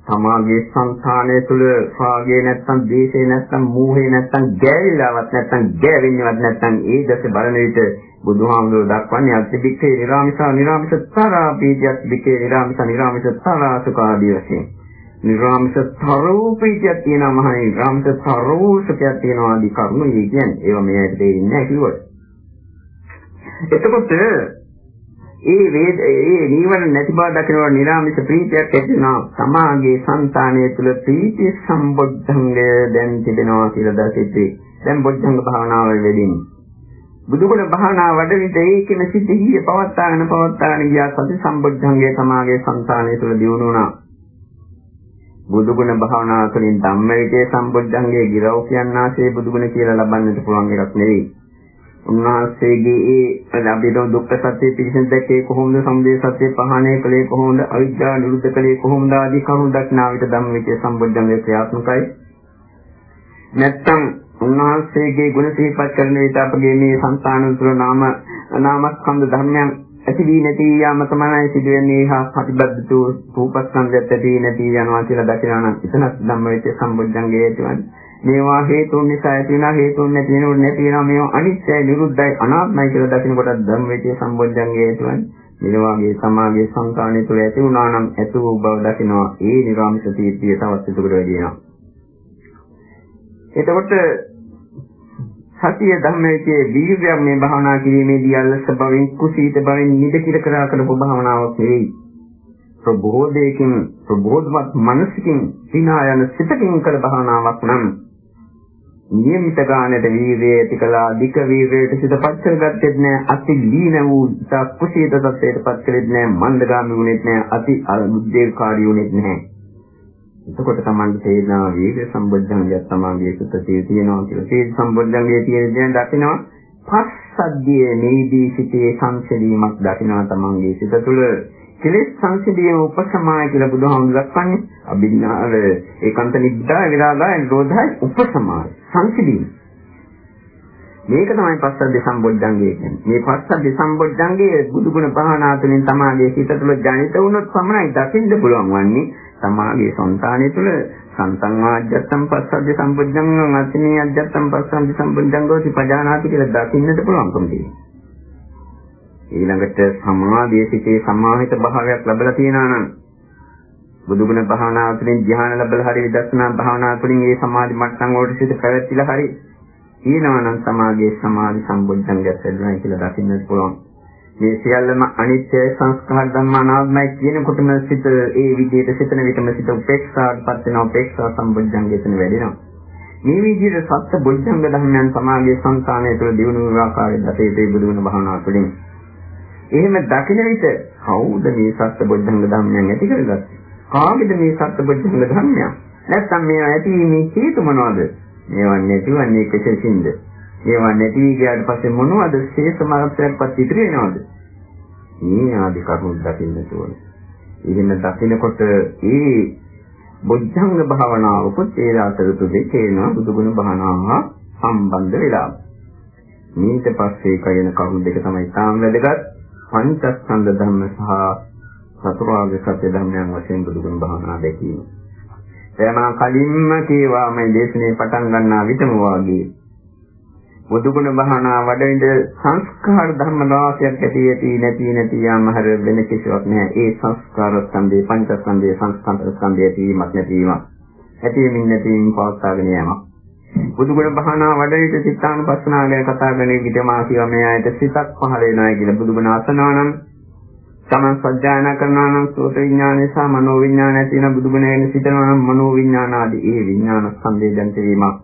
සමාගයේ සංස්ථානය තුළ රාගය නැත්තම් ද්වේෂය නැත්තම් මෝහය නැත්තම් ගෑවිලාවක් නැත්තම් ගෑවෙන්නේවත් නැත්තම් ඒ දැස බලන විට බුදුහාමුදුරුවෝ දක්වන්නේ අත්‍යබික්කේ නිරාමිසා නිරාමිසතරා පීතියක් බිකේ නිරාමිසා නිරාමිසතරා සුඛාදී වශයෙන්. නිරාමිසතරෝ පීතියක් තියෙනවා මහණේ නිරාමිසතරෝ සුඛයක් තියෙනවා ආදී කරුණු කියන්නේ. ඒවා මේ ඇයිද දෙන්නේ නැහැ කිව්වොත්. එතකොට ඒ වේද ඒ නීවරණ නැති බව දකිනවා නිරාමිත ප්‍රීතියක් ඇති වෙනවා සමාගයේ సంతානය තුළ ප්‍රීති සම්බොද්ධංගය දැන් තිබෙනවා කියලා දැසෙති දැන් බොද්ධංග භාවනාව වෙදින්නේ බුදුගුණ භාවනාව වඩ විට ඒකෙම සිද්ධිය පවත්වාගෙන පවත්වාගෙන ගියා. සති සම්බොද්ධංගය සමාගයේ సంతානය තුළ දියුණු වුණා. බුදුගුණ භාවනාව තුළින් ධම්මවිචේ සම්බොද්ධංගය ගිරව් කියන්නාසේ බුදුගුණ කියලා ලබන්නට පුළුවන් එකක් නෙවෙයි. උන්වහන්සේගේ ඒ අපිට දුක්ඛ සත්‍ය පිළිසඳ දැක්කේ කොහොමද? සමුදය සත්‍ය පහණය කළේ කොහොමද? අවිද්‍යාව නිරුද්ධ කළේ කොහොමද? ආදී කරුණු දක්නා විට ධම්මවිචේ සම්බොධ්‍යමේ ක්‍රියාත්මකයි. නැත්තම් උන්වහන්සේගේ ගුණ සිහිපත් කරන විට අපගේ මේ సంతాන තුළ නාම නාමස්කන්ධ ධර්මයන් ඇති වී නැති යාම තමයි සිදුවෙන්නේ. හා ප්‍රතිබද්ධතු රූපස්කන්ධයත් ඇති නැති යනවා කියලා දකිනවා නම් එතන ධම්මවිචේ සම්බොධ්‍යංගේ ඇතිවන්නේ. මේවා හේතුන් නිසා ඇති වෙනා හේතුන් නැති වෙනකොට නැති වෙනවා මේවා අනිත්‍යයි නිරුද්ධයි අනාත්මයි කියලා දකිනකොට ධම්මවිචේ සම්බොධ්‍යංගය ඇතිවන්නේ මේ වාගේ සමාගයේ සංකාණය තුළ ඇති වුණා නම් ඇති වූ බව දකිනවා. ඒ නිර්වාමිත තීර්ථය තවත් එතකොට වැඩි වෙනවා එතකොට සතිය ධම්මයේ දීර්ඝයක් මේ භාවනා කිරීමේදී අල්ලස බවින් කුසීත බවින් නිදකිර කරා කරපු භාවනාවක් නෙවෙයි. ප්‍රබෝධයකින් ප්‍රබෝධවත් මනසකින් සිනා යන සිතකින් කළ භාවනාවක් නම් නියමිත ගානට වීර්යය ඇති කළා අධික වීර්යයට සිතපත් කරගත්තෙත් නෑ අති ලීන වූ කුසීත තත්ත්වයටපත් කළෙත් නෑ මන්දගාමී වුණෙත් නෑ අති අනුද්දේශකාරී වුණෙත් නෑ. එතකොට Taman තේරෙනවා වීර්ය සම්බොධ්‍යංගය සමාගයේ සුත තියෙනවා කියලා. ඒ සම්බොධ්‍යංගයේ තියෙන දේ දකිනවා. පස්සද්ධියේ නීදී සිටේ සංසිඳීමක් දකිනවා Tamanගේ සිත තුළ. කෙලෙස් සංසිඳීම උපසමාය කියලා බුදුහාමුදුරුවෝ දක්වන්නේ. අභිඥාව ඒකාන්ත නිබ්බා විරාගය නිරෝධය උපසමාය සංසිඳීම. මේක තමයි පස්සද්ධි සම්බොද්ධංගය කියන්නේ. මේ පස්සද්ධි සම්බොද්ධංගයේ බුදුගුණ පහනා තුළින් තමාගේ සිත තුළ ජනිත වුණොත් පමණයි දකින්න පුළුවන් වන්නේ. තමාගේ సంతානය තුළ සංසං වාජ්ජත්තම් පස්සද්ධි සම්බොද්ධංගං අතිනී අජ්ජත්තම් පස්සද්ධි සම්බොද්ධංගෝති පජානාති කියලා දකින්නට පුළුවන්කම තියෙනවා. ඊළඟට සමාධියේ සිටේ සමාහිත භාවයක් ලැබලා තියෙනවා නම් බුදුගුණ භාවනාව තුළින් ධ්‍යාන ලැබලා හරි විදර්ශනා භාවනාව තුළින් ඒ සමාධි මට්ටම් වලට සිට පැවැත්තිලා හරි ඊනවා නම් සමාධියේ සමාධි සම්බුද්ධංගයක් ලැබුණා කියලා දකින්නත් පුළුවන්. මේ සියල්ලම අනිත්‍ය සංස්කාර ධර්මනාත්මයි කියනකොටම සිත ඒ විදිහට සිතන විටම සිත උපේක්ෂාවටපත් වෙනවා උපේක්ෂා සම්බුද්ධංගයෙන් වැඩෙනවා. මේ විදිහට සත්‍ය බුද්ධංග ධර්මයන් සමාගයේ සංස්කාරය තුළ දිනු වූ ආකාරයෙන් දතේ බුදුගුණ භාවනාව තුළින් එහෙම දකින විට කවුද මේ සත්‍ය බොද්ධංග ධර්මයන් ඇති කරගත්තේ? කාගේද මේ සත්‍ය බොද්ධංග ධර්මයන්? නැත්නම් මේවා ඇතිවීමේ හේතු මොනවද? මේවා නැතිවන්නේ කෙසේසින්ද? මේවා නැති ගියාට පස්සේ මොනවද ශේෂ මාර්ගයක්වත් ඉතිරි වෙනවද? මේ ආදි කරුණු දකින්න ඕනේ. එහෙම දකිනකොට ඒ බොද්ධංග භාවනාවකුත් ඒ අතරතුරේ තේනවා බුදුගුණ භාවනාව සම්බන්ධ වෙලා. ඊට පස්සේ කයන කරුණු දෙක තමයි තාම වැදගත්. පංචස්කන්ධ ධර්ම සහ චතුරාර්ය සත්‍ය ධර්මයන් වශයෙන් බුදුගුණ භාවනා දැකීම. එයම කලින්ම කීවා මේ දේශනේ පටන් ගන්නා විටම වාගේ බුදුගුණ භාවනා වඩින්ද සංස්කාර ධර්ම රාශියක් ඇති ඇති නැති නැති යාම හැර වෙන කිසිවක් නැහැ. ඒ සංස්කාර ස්කන්ධේ පංචස්කන්ධේ සංස්කන්ධ ස්කන්ධය ඇතිවීමක් නැතිවීමක්. ඇතිවීමින් නැතිවීම පවත්වාගෙන යෑමක්. බුදුගුණ භාවනා වඩවිට චිත්තානුපස්සනාව ගැන කතා කරන විට මා කියවා මේ ආයත සිතක් පහළ වෙනවා කියලා බුදුගුණ අසනවා නම් තමන් සත්‍යයනා කරනවා නම් සෝත විඥානය සහ මනෝ විඥානය ඇති වෙන බුදුගුණ ගැන සිතනවා නම් මනෝ විඥාන ආදී ඒ විඥාන සංවේදන්ත වීමක්.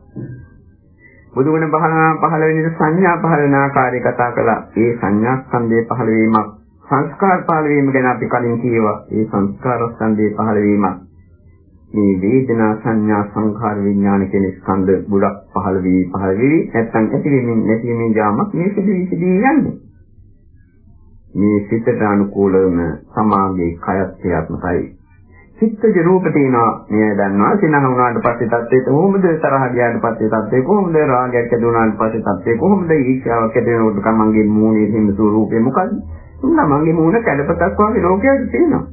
බුදුගුණ භාවනා පහළ වෙන විට සංඥා පහළ වෙන ආකාරය කතා කළා. ඒ සංඥා ස්කන්ධය පහළ වීමක් සංස්කාර පහළ වීම ගැන අපි කලින් කියවා ඒ සංස්කාර ස්කන්ධය පහළ වීමක්. මේ වේදනා සංඥා සංඛාර විඥාන කියන ස්කන්ධ ගොඩක් පහළ වී පහළ වී නැත්නම් ඇති වෙමින් නැති වෙමින් යාමක් මේ සිදුවි සිදුවි යන්නේ. මේ සිතට අනුකූලවම සමාගයේ කයත් ක්‍රියාත්මකයි. චිත්තජ රූප තියෙනවා මේ දන්නවා සිනහ වුණාට පස්සේ තත්ත්වය කොහොමද තරහ ගියාට පස්සේ තත්ත්වය කොහොමද රාගයක් ඇති වුණාට පස්සේ තත්ත්වය කොහොමද ඊර්ෂ්‍යාවක් ඇති වෙනකොට කමංගේ මූණේ තියෙන ස්වරූපය මොකද්ද? උන්නමගේ මූණ කැඩපතක් වගේ ලෝකයක් තියෙනවා.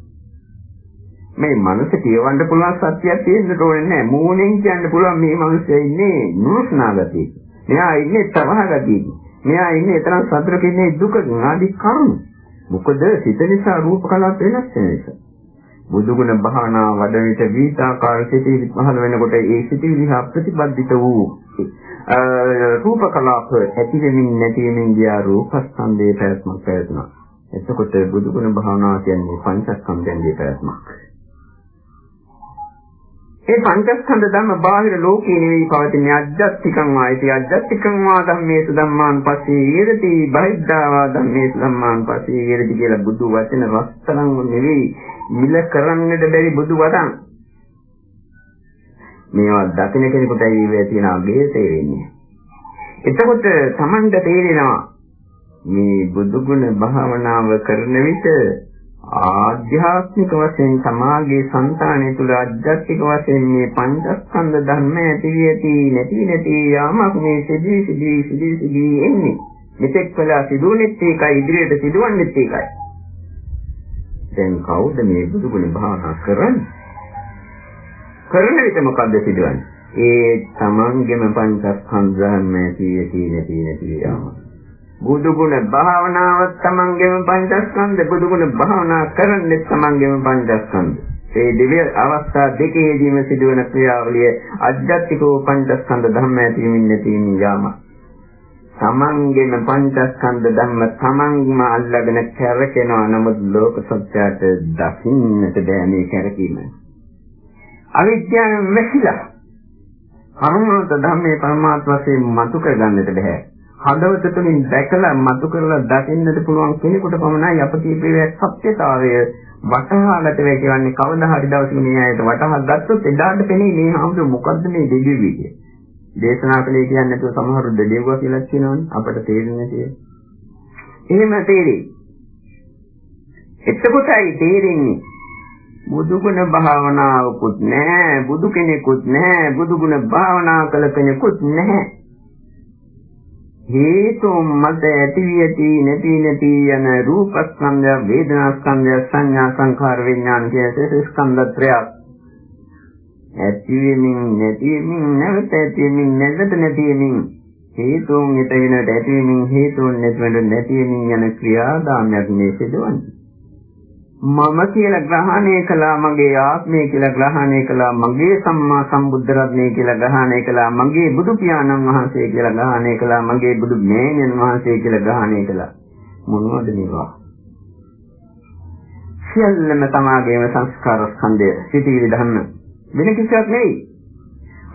මේ මනස කියවන්න පුළුවන් සත්‍යයක් තියෙන්න ඕනේ නැහැ. මූණෙන් කියන්න පුළුවන් මේ මනුස්සයා ඉන්නේ නුරුස්නා ගතිය. මෙයා ඉන්නේ තරහ ගතිය. මෙයා ඉන්නේ තරම් සතුටක ඉන්නේ දුක ආදී කරුණු. මොකද සිත නිසා රූප කලාප වෙනස් වෙන නිසා. බුදුගුණ භාවනා වඩන විට විවිධාකාර සිතිවිලි පහළ වෙනකොට ඒ සිතිවිලි හා ප්‍රතිබද්ධිත වූ රූප කලාප ඇති වෙමින් නැති වෙමින් ගියා රූපස්කන්ධයේ පැවැත්මක් පැවැතුණා. එතකොට බුදුගුණ භාවනාව කියන්නේ පංචස්කන්ධයන්ගේ පැවැත්මක්. ඒ පංචස්කන්ධ ධර්ම බාහිර ලෝකේ නෙවෙයි පවතින අජ්ජත්තිකං වායිති. අජ්ජත්තිකං වා ධම්මේසු ධම්මාන් පස්සේ ඊරති. බහිද්ධා ධම්මේසු ධම්මාන් පස්සේ ඊරති කියලා බුදු වචන රස්තරන් නෙවෙයි. මිල කරන්නට බැරි බුදු වදන්. මේවා දකින්න කෙනෙකුට ඊවේ තියෙන අගේ තේරෙන්නේ. එතකොට Tamanda තේරෙනවා මේ බුදු ගුණ භාවනාව කරන විට ආධ්‍යාත්මික වශයෙන් සමාගයේ సంతානය තුළ අධ්‍යාත්මික වශයෙන් මේ පංචස්කන්ධ ධර්ම ඇති ඇති නැති නැති යාමක් මේ සිදී සිදී සිදී සිදී එන්නේ. මෙතෙක් කළා සිදුවුනෙත් ඒකයි ඉදිරියට සිදුවන්නෙත් ඒකයි. දැන් කවුද මේ බුදුගුණ භාවනා කරන්නේ? කරන විට මොකද්ද සිදුවන්නේ? ඒ තමන්ගේම පංචස්කන්ධ ධර්ම ඇති ඇති නැති නැති යාමක්. බුදු ගුණ භාවනාව තමන්ගේම පංචස්කන්ධ බුදු ගුණ භාවනා කරන්නේ තමන්ගේම පංචස්කන්ධ. මේ දිව්‍ය අවස්ථා දෙකේදීම සිදුවන ක්‍රියාවලිය අධ්‍යාත්මිකව පංචස්කන්ධ ධර්ම ඇතිවීමින් නැතිවීම යාම. තමන්ගේම පංචස්කන්ධ ධර්ම තමන්ම අල්ලගෙන කැරකෙනවා නමුත් ලෝක සත්‍යයට දකින්නට බෑ මේ කැරකීම. අවිද්‍යාවෙන් වැහිලා කර්මවත ධර්මයේ පරමාර්ථ වශයෙන් මතු කරගන්නට බෑ. හදවත තුළින් දැකලා මතු කරලා දකින්නට පුළුවන් කෙනෙකුට පමණයි අප කීපේ සත්‍යතාවය වටහාගත වේ කියන්නේ කවදා හරි දවසක මේ ආයත වටහා ගත්තොත් එදාට පෙනේ මේ හාමුදුර මොකද්ද මේ දෙවියෝ කියේ. දේශනා කලේ කියන්නේ නැතුව සමහරු දෙවියෝ කියලා කියනවනේ අපට තේරෙන්නේ නැහැ. එහෙම තේරෙයි. එතකොටයි තේරෙන්නේ බුදුගුණ භාවනාවකුත් නැහැ බුදු කෙනෙකුත් නැහැ බුදුගුණ භාවනා කළ කෙනෙකුත් නැහැ හේතුන් මත ඇති වියති නැති නැති යන රූපස්කන්ධය වේදනාස්කන්ධය සංඥා සංඛාර විඥාන කියන ස්කන්ධත්‍රයක් ඇති වෙමින් නැති වෙමින් නැවත ඇති වෙමින් නැවත නැති වෙමින් හේතුන් ඊටිනට ඇති වෙමින් හේතුන් නැතිවෙන්න නැති වෙමින් යන ක්‍රියාදාමයක් මේ සිදුවන්නේ. මම කියලා ග්‍රහණය කළා මගේ ආත්මය කියලා ග්‍රහණය කළා මගේ සම්මා සම්බුද්ධ රත්නය කියලා ග්‍රහණය කළා මගේ බුදු පියාණන් වහන්සේ කියලා ග්‍රහණය කළා මගේ බුදු මෑණියන් වහන්සේ කියලා ග්‍රහණය කළා. මොනවද මේවා? සියල්ලම තමාගේම සංස්කාර ස්කන්ධය සිටිවිලි ධර්ම. වෙන කිසිවක් නෙවෙයි.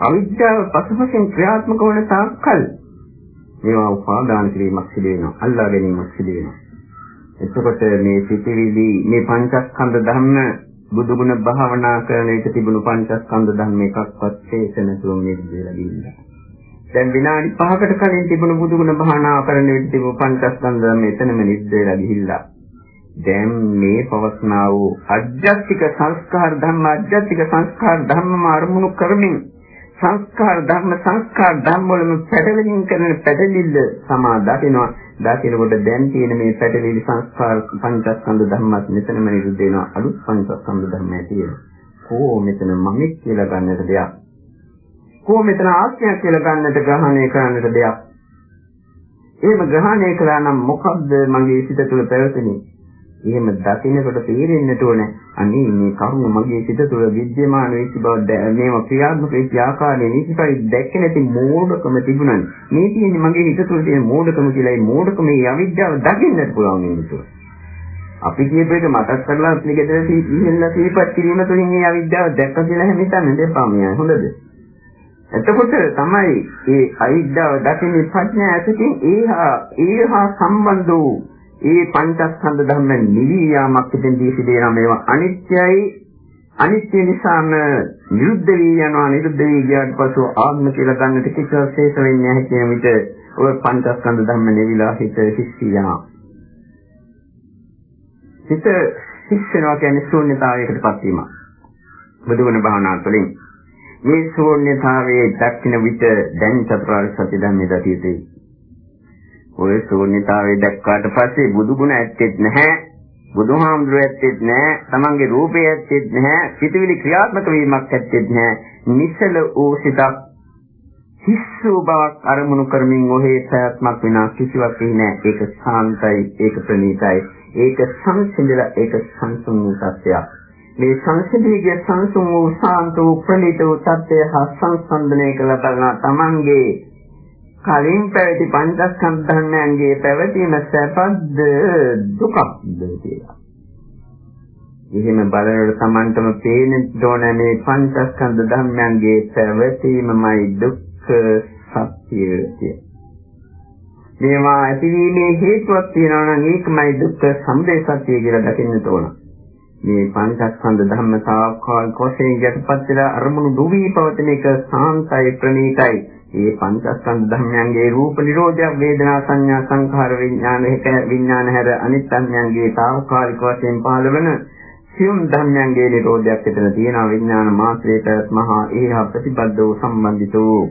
අවිද්‍යාව පසුපසින් ක්‍රියාත්මක වන තාක්කල් මේවා උපාදාන කිරීමක් සිදු වෙනවා අල්ලා ගැනීමක් සිදු වෙනවා. එතකොට මේ සිටිවිලි මේ පංචස්කන්ධ ධර්ම බුදුගුණ භාවනා කරන එක තිබුණු පංචස්කන්ධ ධර්ම එකක්වත් ශේෂ නැතුව මේ විදිහට ගිහිල්ලා. දැන් විනාඩි 5කට කලින් තිබුණු බුදුගුණ භාවනා කරන විට තිබුණු පංචස්කන්ධ ධර්ම එතනම නිද්දේලා ගිහිල්ලා. දැන් මේ පවස්නා වූ අධ්‍යාත්මික සංස්කාර ධර්ම අධ්‍යාත්මික සංස්කාර ධර්මම අරමුණු කරමින් සංස්කාර ධර්ම සංස්කාර ධර්ම වලම පැටලෙමින් කරන පැටලිල්ල සමා දකිනවා. දකිනකොට දැන් තියෙන මේ පැටලිලි සංස්කාර පංචස්කන්ධ ධර්මات මෙතනම නිරුද්ධ වෙනවා. අලුත් පංචස්කන්ධ ධර්මයක් තියෙනවා. කෝ මෙතන මමෙක් කියලා ගන්නට දෙයක්? කෝ මෙතන ආත්මයක් කියලා ගන්නට ග්‍රහණය කරන්නට දෙයක්? එහෙම ග්‍රහණය කළා නම් මොකද්ද මගේ සිත තුළ පැවතුනේ? එහෙම දකින්නකොට තේරෙන්නට ඕනේ අනේ මේ කර්ම මගේ සිත තුළ විද්‍යමාන වෙච්ච බව මේව ක්‍රියාත්මක වෙච්ච ආකාරයේ නිසිපරි දැක්කේ නැති මෝඩකම තිබුණා. මේ තියෙන්නේ මගේ හිත තුළ තියෙන මෝඩකම කියලා. ඒ මෝඩකම මේ අවිද්‍යාව දකින්නට පුළුවන් වෙන්නේ. අපි කියපු එක මතක් කරලා අපි ගෙදර ඉහිල්ලා සිහිපත් කිරීම තුළින් මේ අවිද්‍යාව දැක්ක කියලා හිතන්න දෙපා මියා. හොඳද? එතකොට තමයි මේ අවිද්‍යාව දකින්නේ ප්‍රඥා ඇසකින් ඒහා ඒහා සම්බන්ධ වූ ඒ පංචස්කන්ධ ධර්ම නිවි යාමක් දෙන්නේ සිදේන මේවා අනිත්‍යයි. අනිත්‍ය නිසාම නිරුද්ධ වී යනවා. නිරුද්ධ වී ගියාට පසු ආත්ම කියලා ගන්නට කිසිම ශේෂ වෙන්නේ නැහැ කියන විට ඔය පංචස්කන්ධ ධර්ම නිවිලා හිත හිස්සී යනවා. හිත හිස්සනවා කියන්නේ ශූන්‍යතාවයකටපත් වීම බුදුගුණ භාවනා තුළින්. මේ ශූන්‍යතාවයේ දක්ින විට දැන් චතුරාර්ය සත්‍ය ධර්මයේ දතියතේ. ඔය ශූන්‍යතාවයේ දැක්කාට පස්සේ බුදුගුණ ඇත්තෙත් නැහැ. බුදුහාමුදුරුවෝ ඇත්තෙත් නැහැ. තමන්ගේ රූපය ඇත්තෙත් නැහැ. පිටිවිලි ක්‍රියාත්මක වීමක් ඇත්තෙත් නැහැ. නිසල වූ සිතක් හිස්සෝ බවක් අරමුණු කරමින් ඔහේ ප්‍රයත්නක් විනා කිසිවක් නැහැ. ඒක ශාන්තයි, ඒක ප්‍රණීතයි, ඒක සංසිඳලා ඒක සංසුන් වූ සත්‍යයක්. මේ සංසිඳීගේ සංසුන් වූ ශාන්ත වූ ප්‍රණීත වූ සත්‍යය හා සංසන්දනය කළ බලන තමන්ගේ කලින් පැවති පංචස්කන්ධ ධර්මයන්ගේ පැවතීම සැපද්ද දුකක්ද කියලා. එහෙම බලනකොට Tamanටම පේන දෝන මේ පංචස්කන්ධ ධර්මයන්ගේ පැවතීමමයි දුක් සත්‍යය මේවා ඇතිවීමේ හේතුවක් තියෙනවා නම් ඒකමයි දුක්ඛ සමුදය සත්‍ය කියලා දකින්න ඕන. මේ පංචස්කන්ධ ධර්මතාවකාලික වශයෙන් යටපත් වෙලා අරමුණු දුවී පවතින එක සාන්තයි ප්‍රණීතයි. මේ පංචස්කන්ධ ධර්මයන්ගේ රූප නිරෝධයක් වේදනා සංඥා සංඛාර විඥාන හේක විඥාන හැර අනිත් ධර්මයන්ගේ తాවකාලික වශයෙන් පහළවන සියුම් ධර්මයන්ගේ නිරෝධයක් විතර තියෙනවා විඥාන මාත්‍රයට මහා ඒහා ප්‍රතිබද්ධ වූ සම්බන්ධිත වූ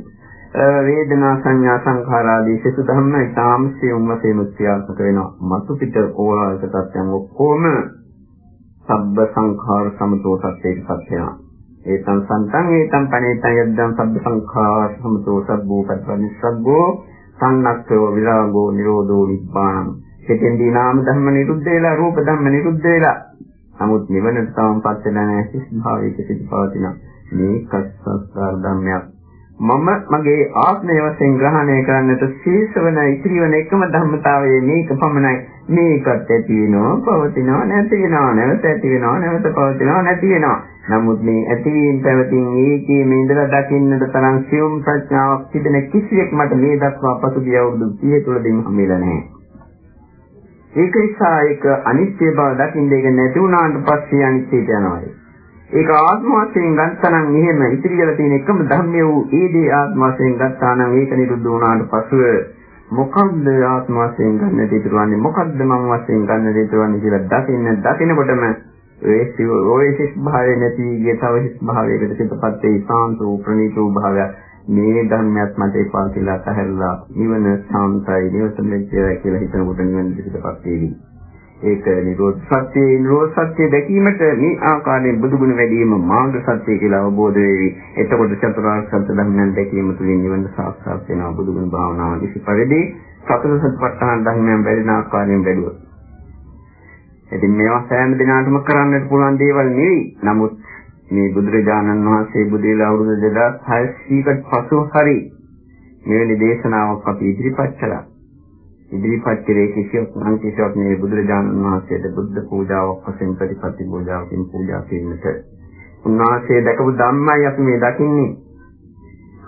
වේදනා සංඥා සංඛාර ආදී සිසු ධර්ම ඊටාම් සියුම් වශයෙන් ක්‍රියාත්මක වෙනවා. මතු පිට ඕලාරික තත්යන් ඔක්කොම සබ්බ සංඛාර සමතෝ සත්‍යයට පත් වෙනවා. ඒතං සන්තං ඒතං පණේතං යද්දං සබ්බ සංඛාර සමතෝ සබ්බෝ පත්වනිස්සග්ගෝ සංනක්ඛෝ විරාගෝ නිරෝධෝ නිබ්බාණං. සිතෙන්දී නාම ධර්ම නිරුද්ධ වෙලා රූප ධර්ම නිරුද්ධ වෙලා. නමුත් නිවනට තවම පත් වෙලා නැහැ සිස් භාවයක සිට පවතින මේකත් සංස්කාර ධර්මයක්. මම මගේ ආත්මය වශයෙන් ග්‍රහණය කරන්නට ශීර්ෂවන ඉතිරිවන එකම ධර්මතාවයේ මේක පමණයි මේකත් ඇති වෙනවා පවතිනවා නැති වෙනවා නැවත ඇති වෙනවා නැවත පවතිනවා නැති වෙනවා නමුත් මේ ඇතිවීම පැවතීම ඒකේ මේ ඉඳලා දකින්නට තරම් සියුම් ප්‍රඥාවක් තිබෙන කිසියෙක් මට මේ දක්වා පසුගිය අවුරුදු 30 තුළදීම හම්බෙලා නැහැ. ඒක නිසා ඒක අනිත්‍ය බව දකින්න එක නැති වුණාට පස්සේ අනිත්‍යයට යනවා. ඒක ආත්ම වශයෙන් ගත්තනම් එහෙම ඉතිරි කරලා තියෙන එකම ධර්මය වූ ඒ දේ ආත්ම වශයෙන් ගත්තා නම් ඒක නිරුද්ධ වුණාට පසුව මොකක්ද ආත්ම වශයෙන් ගන්න දෙතුරුවන්නේ මොකක්ද මම වශයෙන් ගන්න දෙතුරුවන්නේ කියලා දකින්න දකිනකොටම ඒ සිව ඔය සිස් භාවය නැති ගිය තව සිස් භාවයකට පිටපත් වේ සාන්ත වූ ප්‍රණීත වූ භාවය මේ ධර්මයක් මට එපා කියලා අතහැරලා නිවන සාන්තයි නිවසෙන් කියලා හිතනකොට නිවන පිටපත් වේවි ඒක නිරෝධ සත්‍යයේ නිරෝධ සත්‍ය දැකීමට මේ ආකාරයෙන් බුදුගුණ වැඩිම මාර්ග සත්‍ය කියලා අවබෝධ වෙවි. එතකොට චතුරාර්ය සත්‍ය ධර්මයන් දැකීම තුළින් නිවන සාක්ෂාත් වෙනවා බුදුගුණ භාවනාව දිසි පරිදි සතර සතිපට්ඨාන ධර්මයන් වැඩින ආකාරයෙන් වැඩුවොත්. ඉතින් මේවා සෑම දිනකටම කරන්නට පුළුවන් දේවල් නෙවෙයි. නමුත් මේ බුදුරජාණන් වහන්සේ බුදේලා අවුරුදු 2600කට පසු හරි මෙවැනි දේශනාවක් අපි ඉදිරිපත් කළා. ඉදිරිපත් කෙරේ කිසියක් නම් කිසියක් මේ බුදුරජාණන් වහන්සේට බුද්ධ පූජාවක් වශයෙන් ප්‍රතිපත්ති පූජාවකින් පූජා කිරීමට උන්වහන්සේ දැකපු ධම්මයි අපි මේ දකින්නේ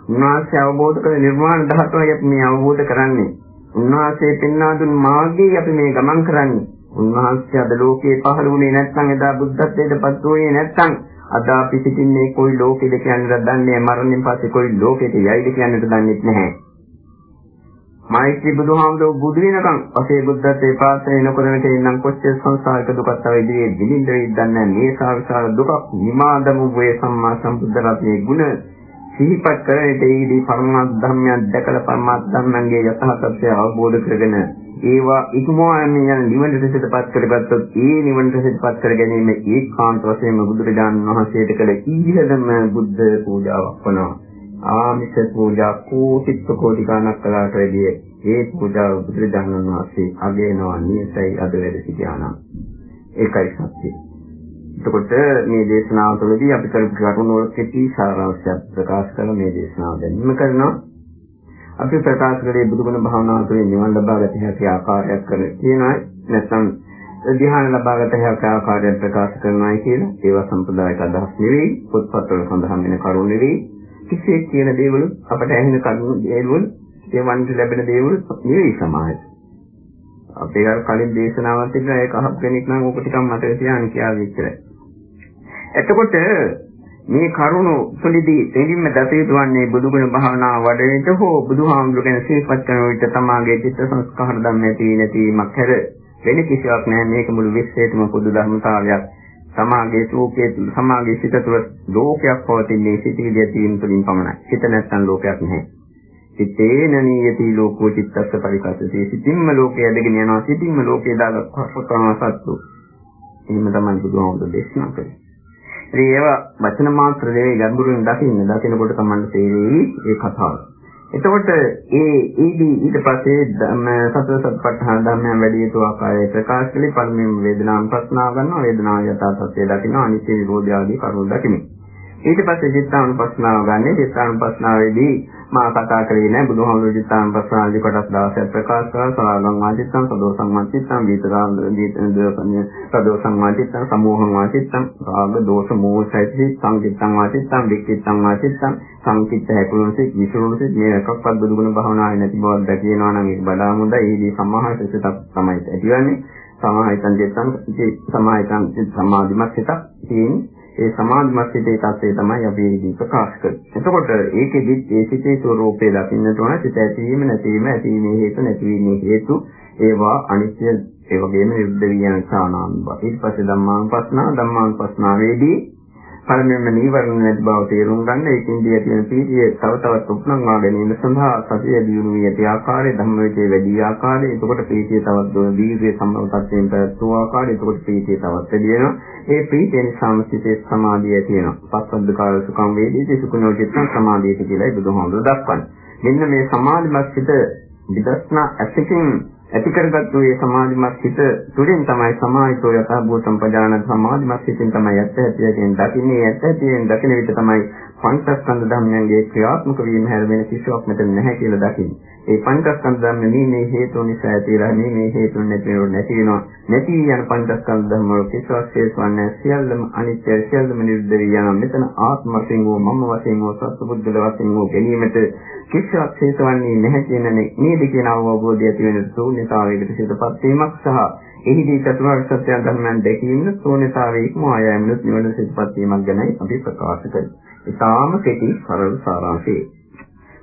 උන්වහන්සේ අවබෝධ කළ නිර්වාණ ධාතුවයි අපි මේ අවබෝධ කරන්නේ උන්වහන්සේ පෙන්වා දුන් මාර්ගයේ අපි මේ ගමන් කරන්නේ උන්වහන්සේ අද ලෝකේ පහළ වුණේ නැත්නම් එදා බුද්ධත්වයට පත් වුණේ නැත්නම් අද අපි සිටින්නේ කොයි ලෝකෙද කියන්නද දන්නේ මරණයෙන් පස්සේ කොයි ලෝකෙට යයිද කියන්නද දන්නේ නැහැ. මෛත්‍රී බුදුහාමුදුරුවෝ බුදු වෙනකන් අපේ බුද්ධත්වයේ පාසල නොකරන කෙනෙක් කොච්චර සංසාරික දුකක් තව ඉදිරියේ විඳින්න වෙයිද දන්නේ මේ සාවිසාර දුකක් නිමාදමු වේ සම්මා සම්බුද්ධ රත්නයේ ගුණ සිහිපත් කරගෙන ඒදී පරමාර්ථ ධර්මයන් දැකලා පරමාර්ථ ධර්මයන්ගේ යථා තත්ත්වය අවබෝධ කරගෙන ඒවා ඉක්මවන්නේ යන නිවනට සිතපත් කරගත්තොත් ඒ නිවනට සිතපත් කර ගැනීම ඒකාන්ත වශයෙන්ම බුදුරජාණන් වහන්සේට කළ ඉහළම බුද්ධ පූජාවක් වනවා ආමිෂ පූජා කෝටි කෝටි ගණක් කළාට වැඩිය ඒ පූජාව බුදුරජාණන් වහන්සේ අගයනවා නියතයි අද වැඩ සිටියානම් ඒකයි සත්‍යය. එතකොට මේ දේශනාව තුළදී අපි කරපු කරුණු වල කෙටි සාරාංශයක් ප්‍රකාශ කරන මේ දේශනාව දැන්ම කරනවා. අපි ප්‍රකාශ කරේ බුදුගුණ භාවනාව තුළින් නිවන් ලබා ගත හැකි ආකාරයක් කර තියෙනවා. නැත්නම් ධ්‍යාන ලබා ගත හැකි ආකාරයක් ප්‍රකාශ කරනවායි කියලා ඒවා සම්ප්‍රදායික අදහස් නෙවෙයි පොත්පත්වල සඳහන් වෙන කරුණු නෙවෙයි කිසියෙක් කියන දේවල් අපට ඇහෙන කරුණු දේවල් ඒ වන්ට ලැබෙන දේවල් නෙවෙයි සමාජය. අපේ අර කලින් දේශනාවක් තිබුණා ඒක අහප් කෙනෙක් නම් ඕක ටිකක් මතක තියාගන්න කියලා විතරයි. එතකොට මේ කරුණු තුළදී දෙලින්ම දත යුතු වන්නේ බුදුගුණ භාවනාව වඩනට හෝ බුදුහාමුදුර ගැන සිහිපත් කරන විට තමාගේ චිත්ත සංස්කාර ධම්මේ තී නැතිවීමක් හැර වෙන කිසිවක් නැහැ මේක මුළු විශ්වයේම පොදු ධර්මතාවයක්. සමාගයේ රූපයේ සමාගයේ සිත තුළ ලෝකයක් පවතින්නේ සිටිවිදිය තියෙන තුලින් පමණයි. සිත නැත්තම් ලෝකයක් නැහැ. සිතේන නියති ලෝකෝ චිත්තස්ස පරිකස්සති. සිතින්ම ලෝකය ඇදගෙන යනවා. සිතින්ම ලෝකය දාගන්නවා සත්තු. එහෙම තමයි බුදුහාමුදුරු දේශනා කරන්නේ. ඉතින් ඒවා වචන මාත්‍රයේ ගැඹුරින් දකින්න දකිනකොට තමයි තේරෙයි ඒ කතාව. එතකොට ඒ ඊදී ඊට පස්සේ සතර සත්පට්ඨාන ධර්මයන් වැඩි යුතු ආකාරය ප්‍රකාශ කළේ පළමුවෙන් වේදනාන් ප්‍රශ්නාව ගන්නවා වේදනාව යථා තත්ත්වය දකිනවා අනිත්‍ය විරෝධය ආදී කරුණු දකිමින් ඊට පස්සේ චිත්තානුපස්සනාව ගන්න. චිත්තානුපස්සනාවේදී මා කතා කරේ නෑ. බුදුහාමුදුරු චිත්තානුපස්සනාවේදී කොටස් 16ක් ප්‍රකාශ කරලා සලාගම් වාචිත්තං සදෝසං වාචිත්තං විතරාම දීතනදෝසඤ්ඤ සදෝසං වාචිත්තං සමෝහං වාචිත්තං රාග දෝෂ මෝහ සහිත සංකිට්ඨං වාචිත්තං වික්කිට්ඨං වාචිත්තං සංකිට්ඨ හැකුළුනසෙ විසුරුනසෙ මේ එකක්වත් බුදුගුණ භාවනාවේ නැති බවක් දැකියනවා නම් ඒක බඩා හොඳයි. ඒදී සමාහය සිතක් තමයි ඇතිවන්නේ. සමාහිතං චිත්තං සමාහිතං සමාධිමත් සිතක්. තියෙන්නේ ඒ සමාධිමත් සිතේ තත්ත්වය තමයි අපි ඉදී ප්‍රකාශ කරන්නේ. එතකොට ඒකෙදි ඒ සිතේ ස්වરૂපය දකින්නට ඕන සිත ඇතිවීම නැතිවීම ඇතිවීමේ හේතු නැතිවීමේ හේතු ඒවා අනිත්‍ය ඒ වගේම නිරුද්ධ වී යන සානානුභව. ඊට පස්සේ ධම්මානුපස්නා ධම්මානුපස්නාවේදී පළමුවෙන්ම නීවරණ නැති බව තේරුම් ගන්න ඒකින්දී ඇති වෙන පීතිය තව තවත් උපනංවා ගැනීම සඳහා සතිය දියුණු වී ඇති ආකාරය ධම්මවිචේ වැඩි ආකාරය. එතකොට පීතිය තවත් දුර දීර්ඝ සම්මතයෙන් පැවතුන ආකාරය. එතකොට පීතිය තවත් වැඩි වෙනවා. ඒ ප්‍රීතිය නිසාම සිතේ සමාධිය ඇති වෙනවා. පස්සද්ද කාල සුඛම් වේදීති සුඛනෝ චිත්තං සමාධියති කියලායි බුදුහාමුදුරුවෝ දක්වන්නේ. මෙන්න මේ සමාධිමත් සිත විදර්ශනා ඇසකින් ඇති කරගත්තු මේ සමාධිමත් හිත තුළින් තමයි සමාහිතෝ යථා භූතම් පජානන සමාධිමත් හිතින් තමයි ඇත්ත ඇතියෙන් දකින්නේ ඇත්ත ඇතියෙන් දකින විට තමයි පංචස්කන්ධ ධර්මයන්ගේ ක්‍රියාත්මක වීම හැර වෙන කිසිවක් මෙතන නැහැ කියලා දකින්නේ. ඒ පංචස්කන්ධ ධර්ම මේ මේ හේතු නිසා ඇතිලා මේ මේ හේතු නැති වෙනව නැති වෙනවා. නැති යන පංචස්කන්ධ ධර්ම වල කිසිවක් හේතුවක් නැහැ. සියල්ලම අනිත්‍ය සියල්ලම නිරුද්ධ වී යනවා. මෙතන ආත්ම වශයෙන් හෝ මම වශයෙන් හෝ සත්පුද්ගල වශයෙන් හෝ ගැනීමට කිසිවක් හේතුවන්නේ නැහැ කියන නේද කියන අවබෝධය ඇති වෙන ශූන්‍යතාවයකට සිතපත් වීමක් සහ එහිදී චතුරාර්ය සත්‍ය ධර්මයන් දැකීම ශූන්‍යතාවයේ ඉක්මවා යෑමනුත් නිවන සිතපත් වීමක් ගැනයි අපි ප්‍රකාශ කරන්නේ. ඉතාම කෙටි සරල සාරාංශය.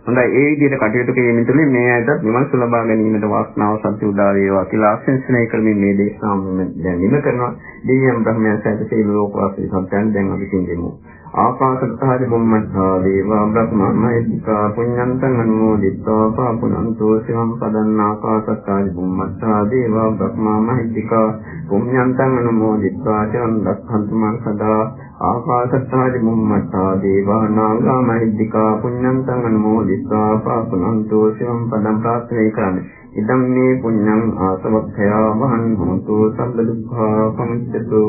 හොඳයි ඒ විදිහට කටයුතු කිරීම තුළින් මේ ඇයිටත් නිවන් සුලබා ගැනීමට වාසනාව සත්‍ය උදා වේවා කියලා ආශිර්වාදනය කරමින් මේ දේශනාව දැන් නිම කරනවා. දෙවියන් බ්‍රහ්මයන් සහිත සියලු ලෝකවාසී සත්‍යයන් දැන් අපි සින්දෙමු. ආකාශත්තාරි බුම්මත්තා දේවා බ්‍රහ්මමයිත්‍තිකා පුඤ්ඤන්තං අනුමෝදිත්වා පාපුනන්තෝ සිවං පදන්න ආකාශත්තාරි බුම්මත්තා දේවා බ්‍රහ්මමයිත්‍තිකා පුඤ්ඤන්තං අනුමෝදිත්වා සිවං දක්ඛන්තු මං සදා ආකාශත්තාරි බුම්මත්තා දේවා නාගා මහිද්దికා පුඤ්ඤන්තං අනුමෝදිත්වා පාපුනන්තෝ සිවං පදං ප්‍රාර්ථනා කරන්නේ ඉදම් මේ පුඤ්ඤං ආසවක්ඛයා වහන් හොතු සම්බ දුක්ඛා පමුච්ඡතු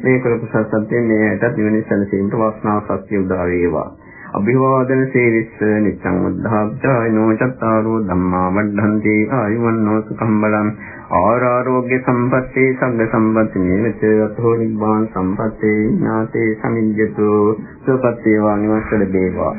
මේ කරපු සත්‍යයෙන් මේකට නිවන සැලසීමට වාසනාව සත්‍ය උදා වේවා අභිවාදන සේවිස්ස නිච්ඡං උද්ධාප්චායනෝ චත්තාරෝ ධම්මා වඩ්ඩන්ති ආයුවන්නෝ සුඛම් බලං ආරෝග්‍ය සම්පත්තේ සංඝ සම්පatti නේවච අතෝ නිබ්බාන සම්පත්තේ ඥාතේ සමිඤ්ඤතු සුපත්තේ වා නිවස්සල දේවා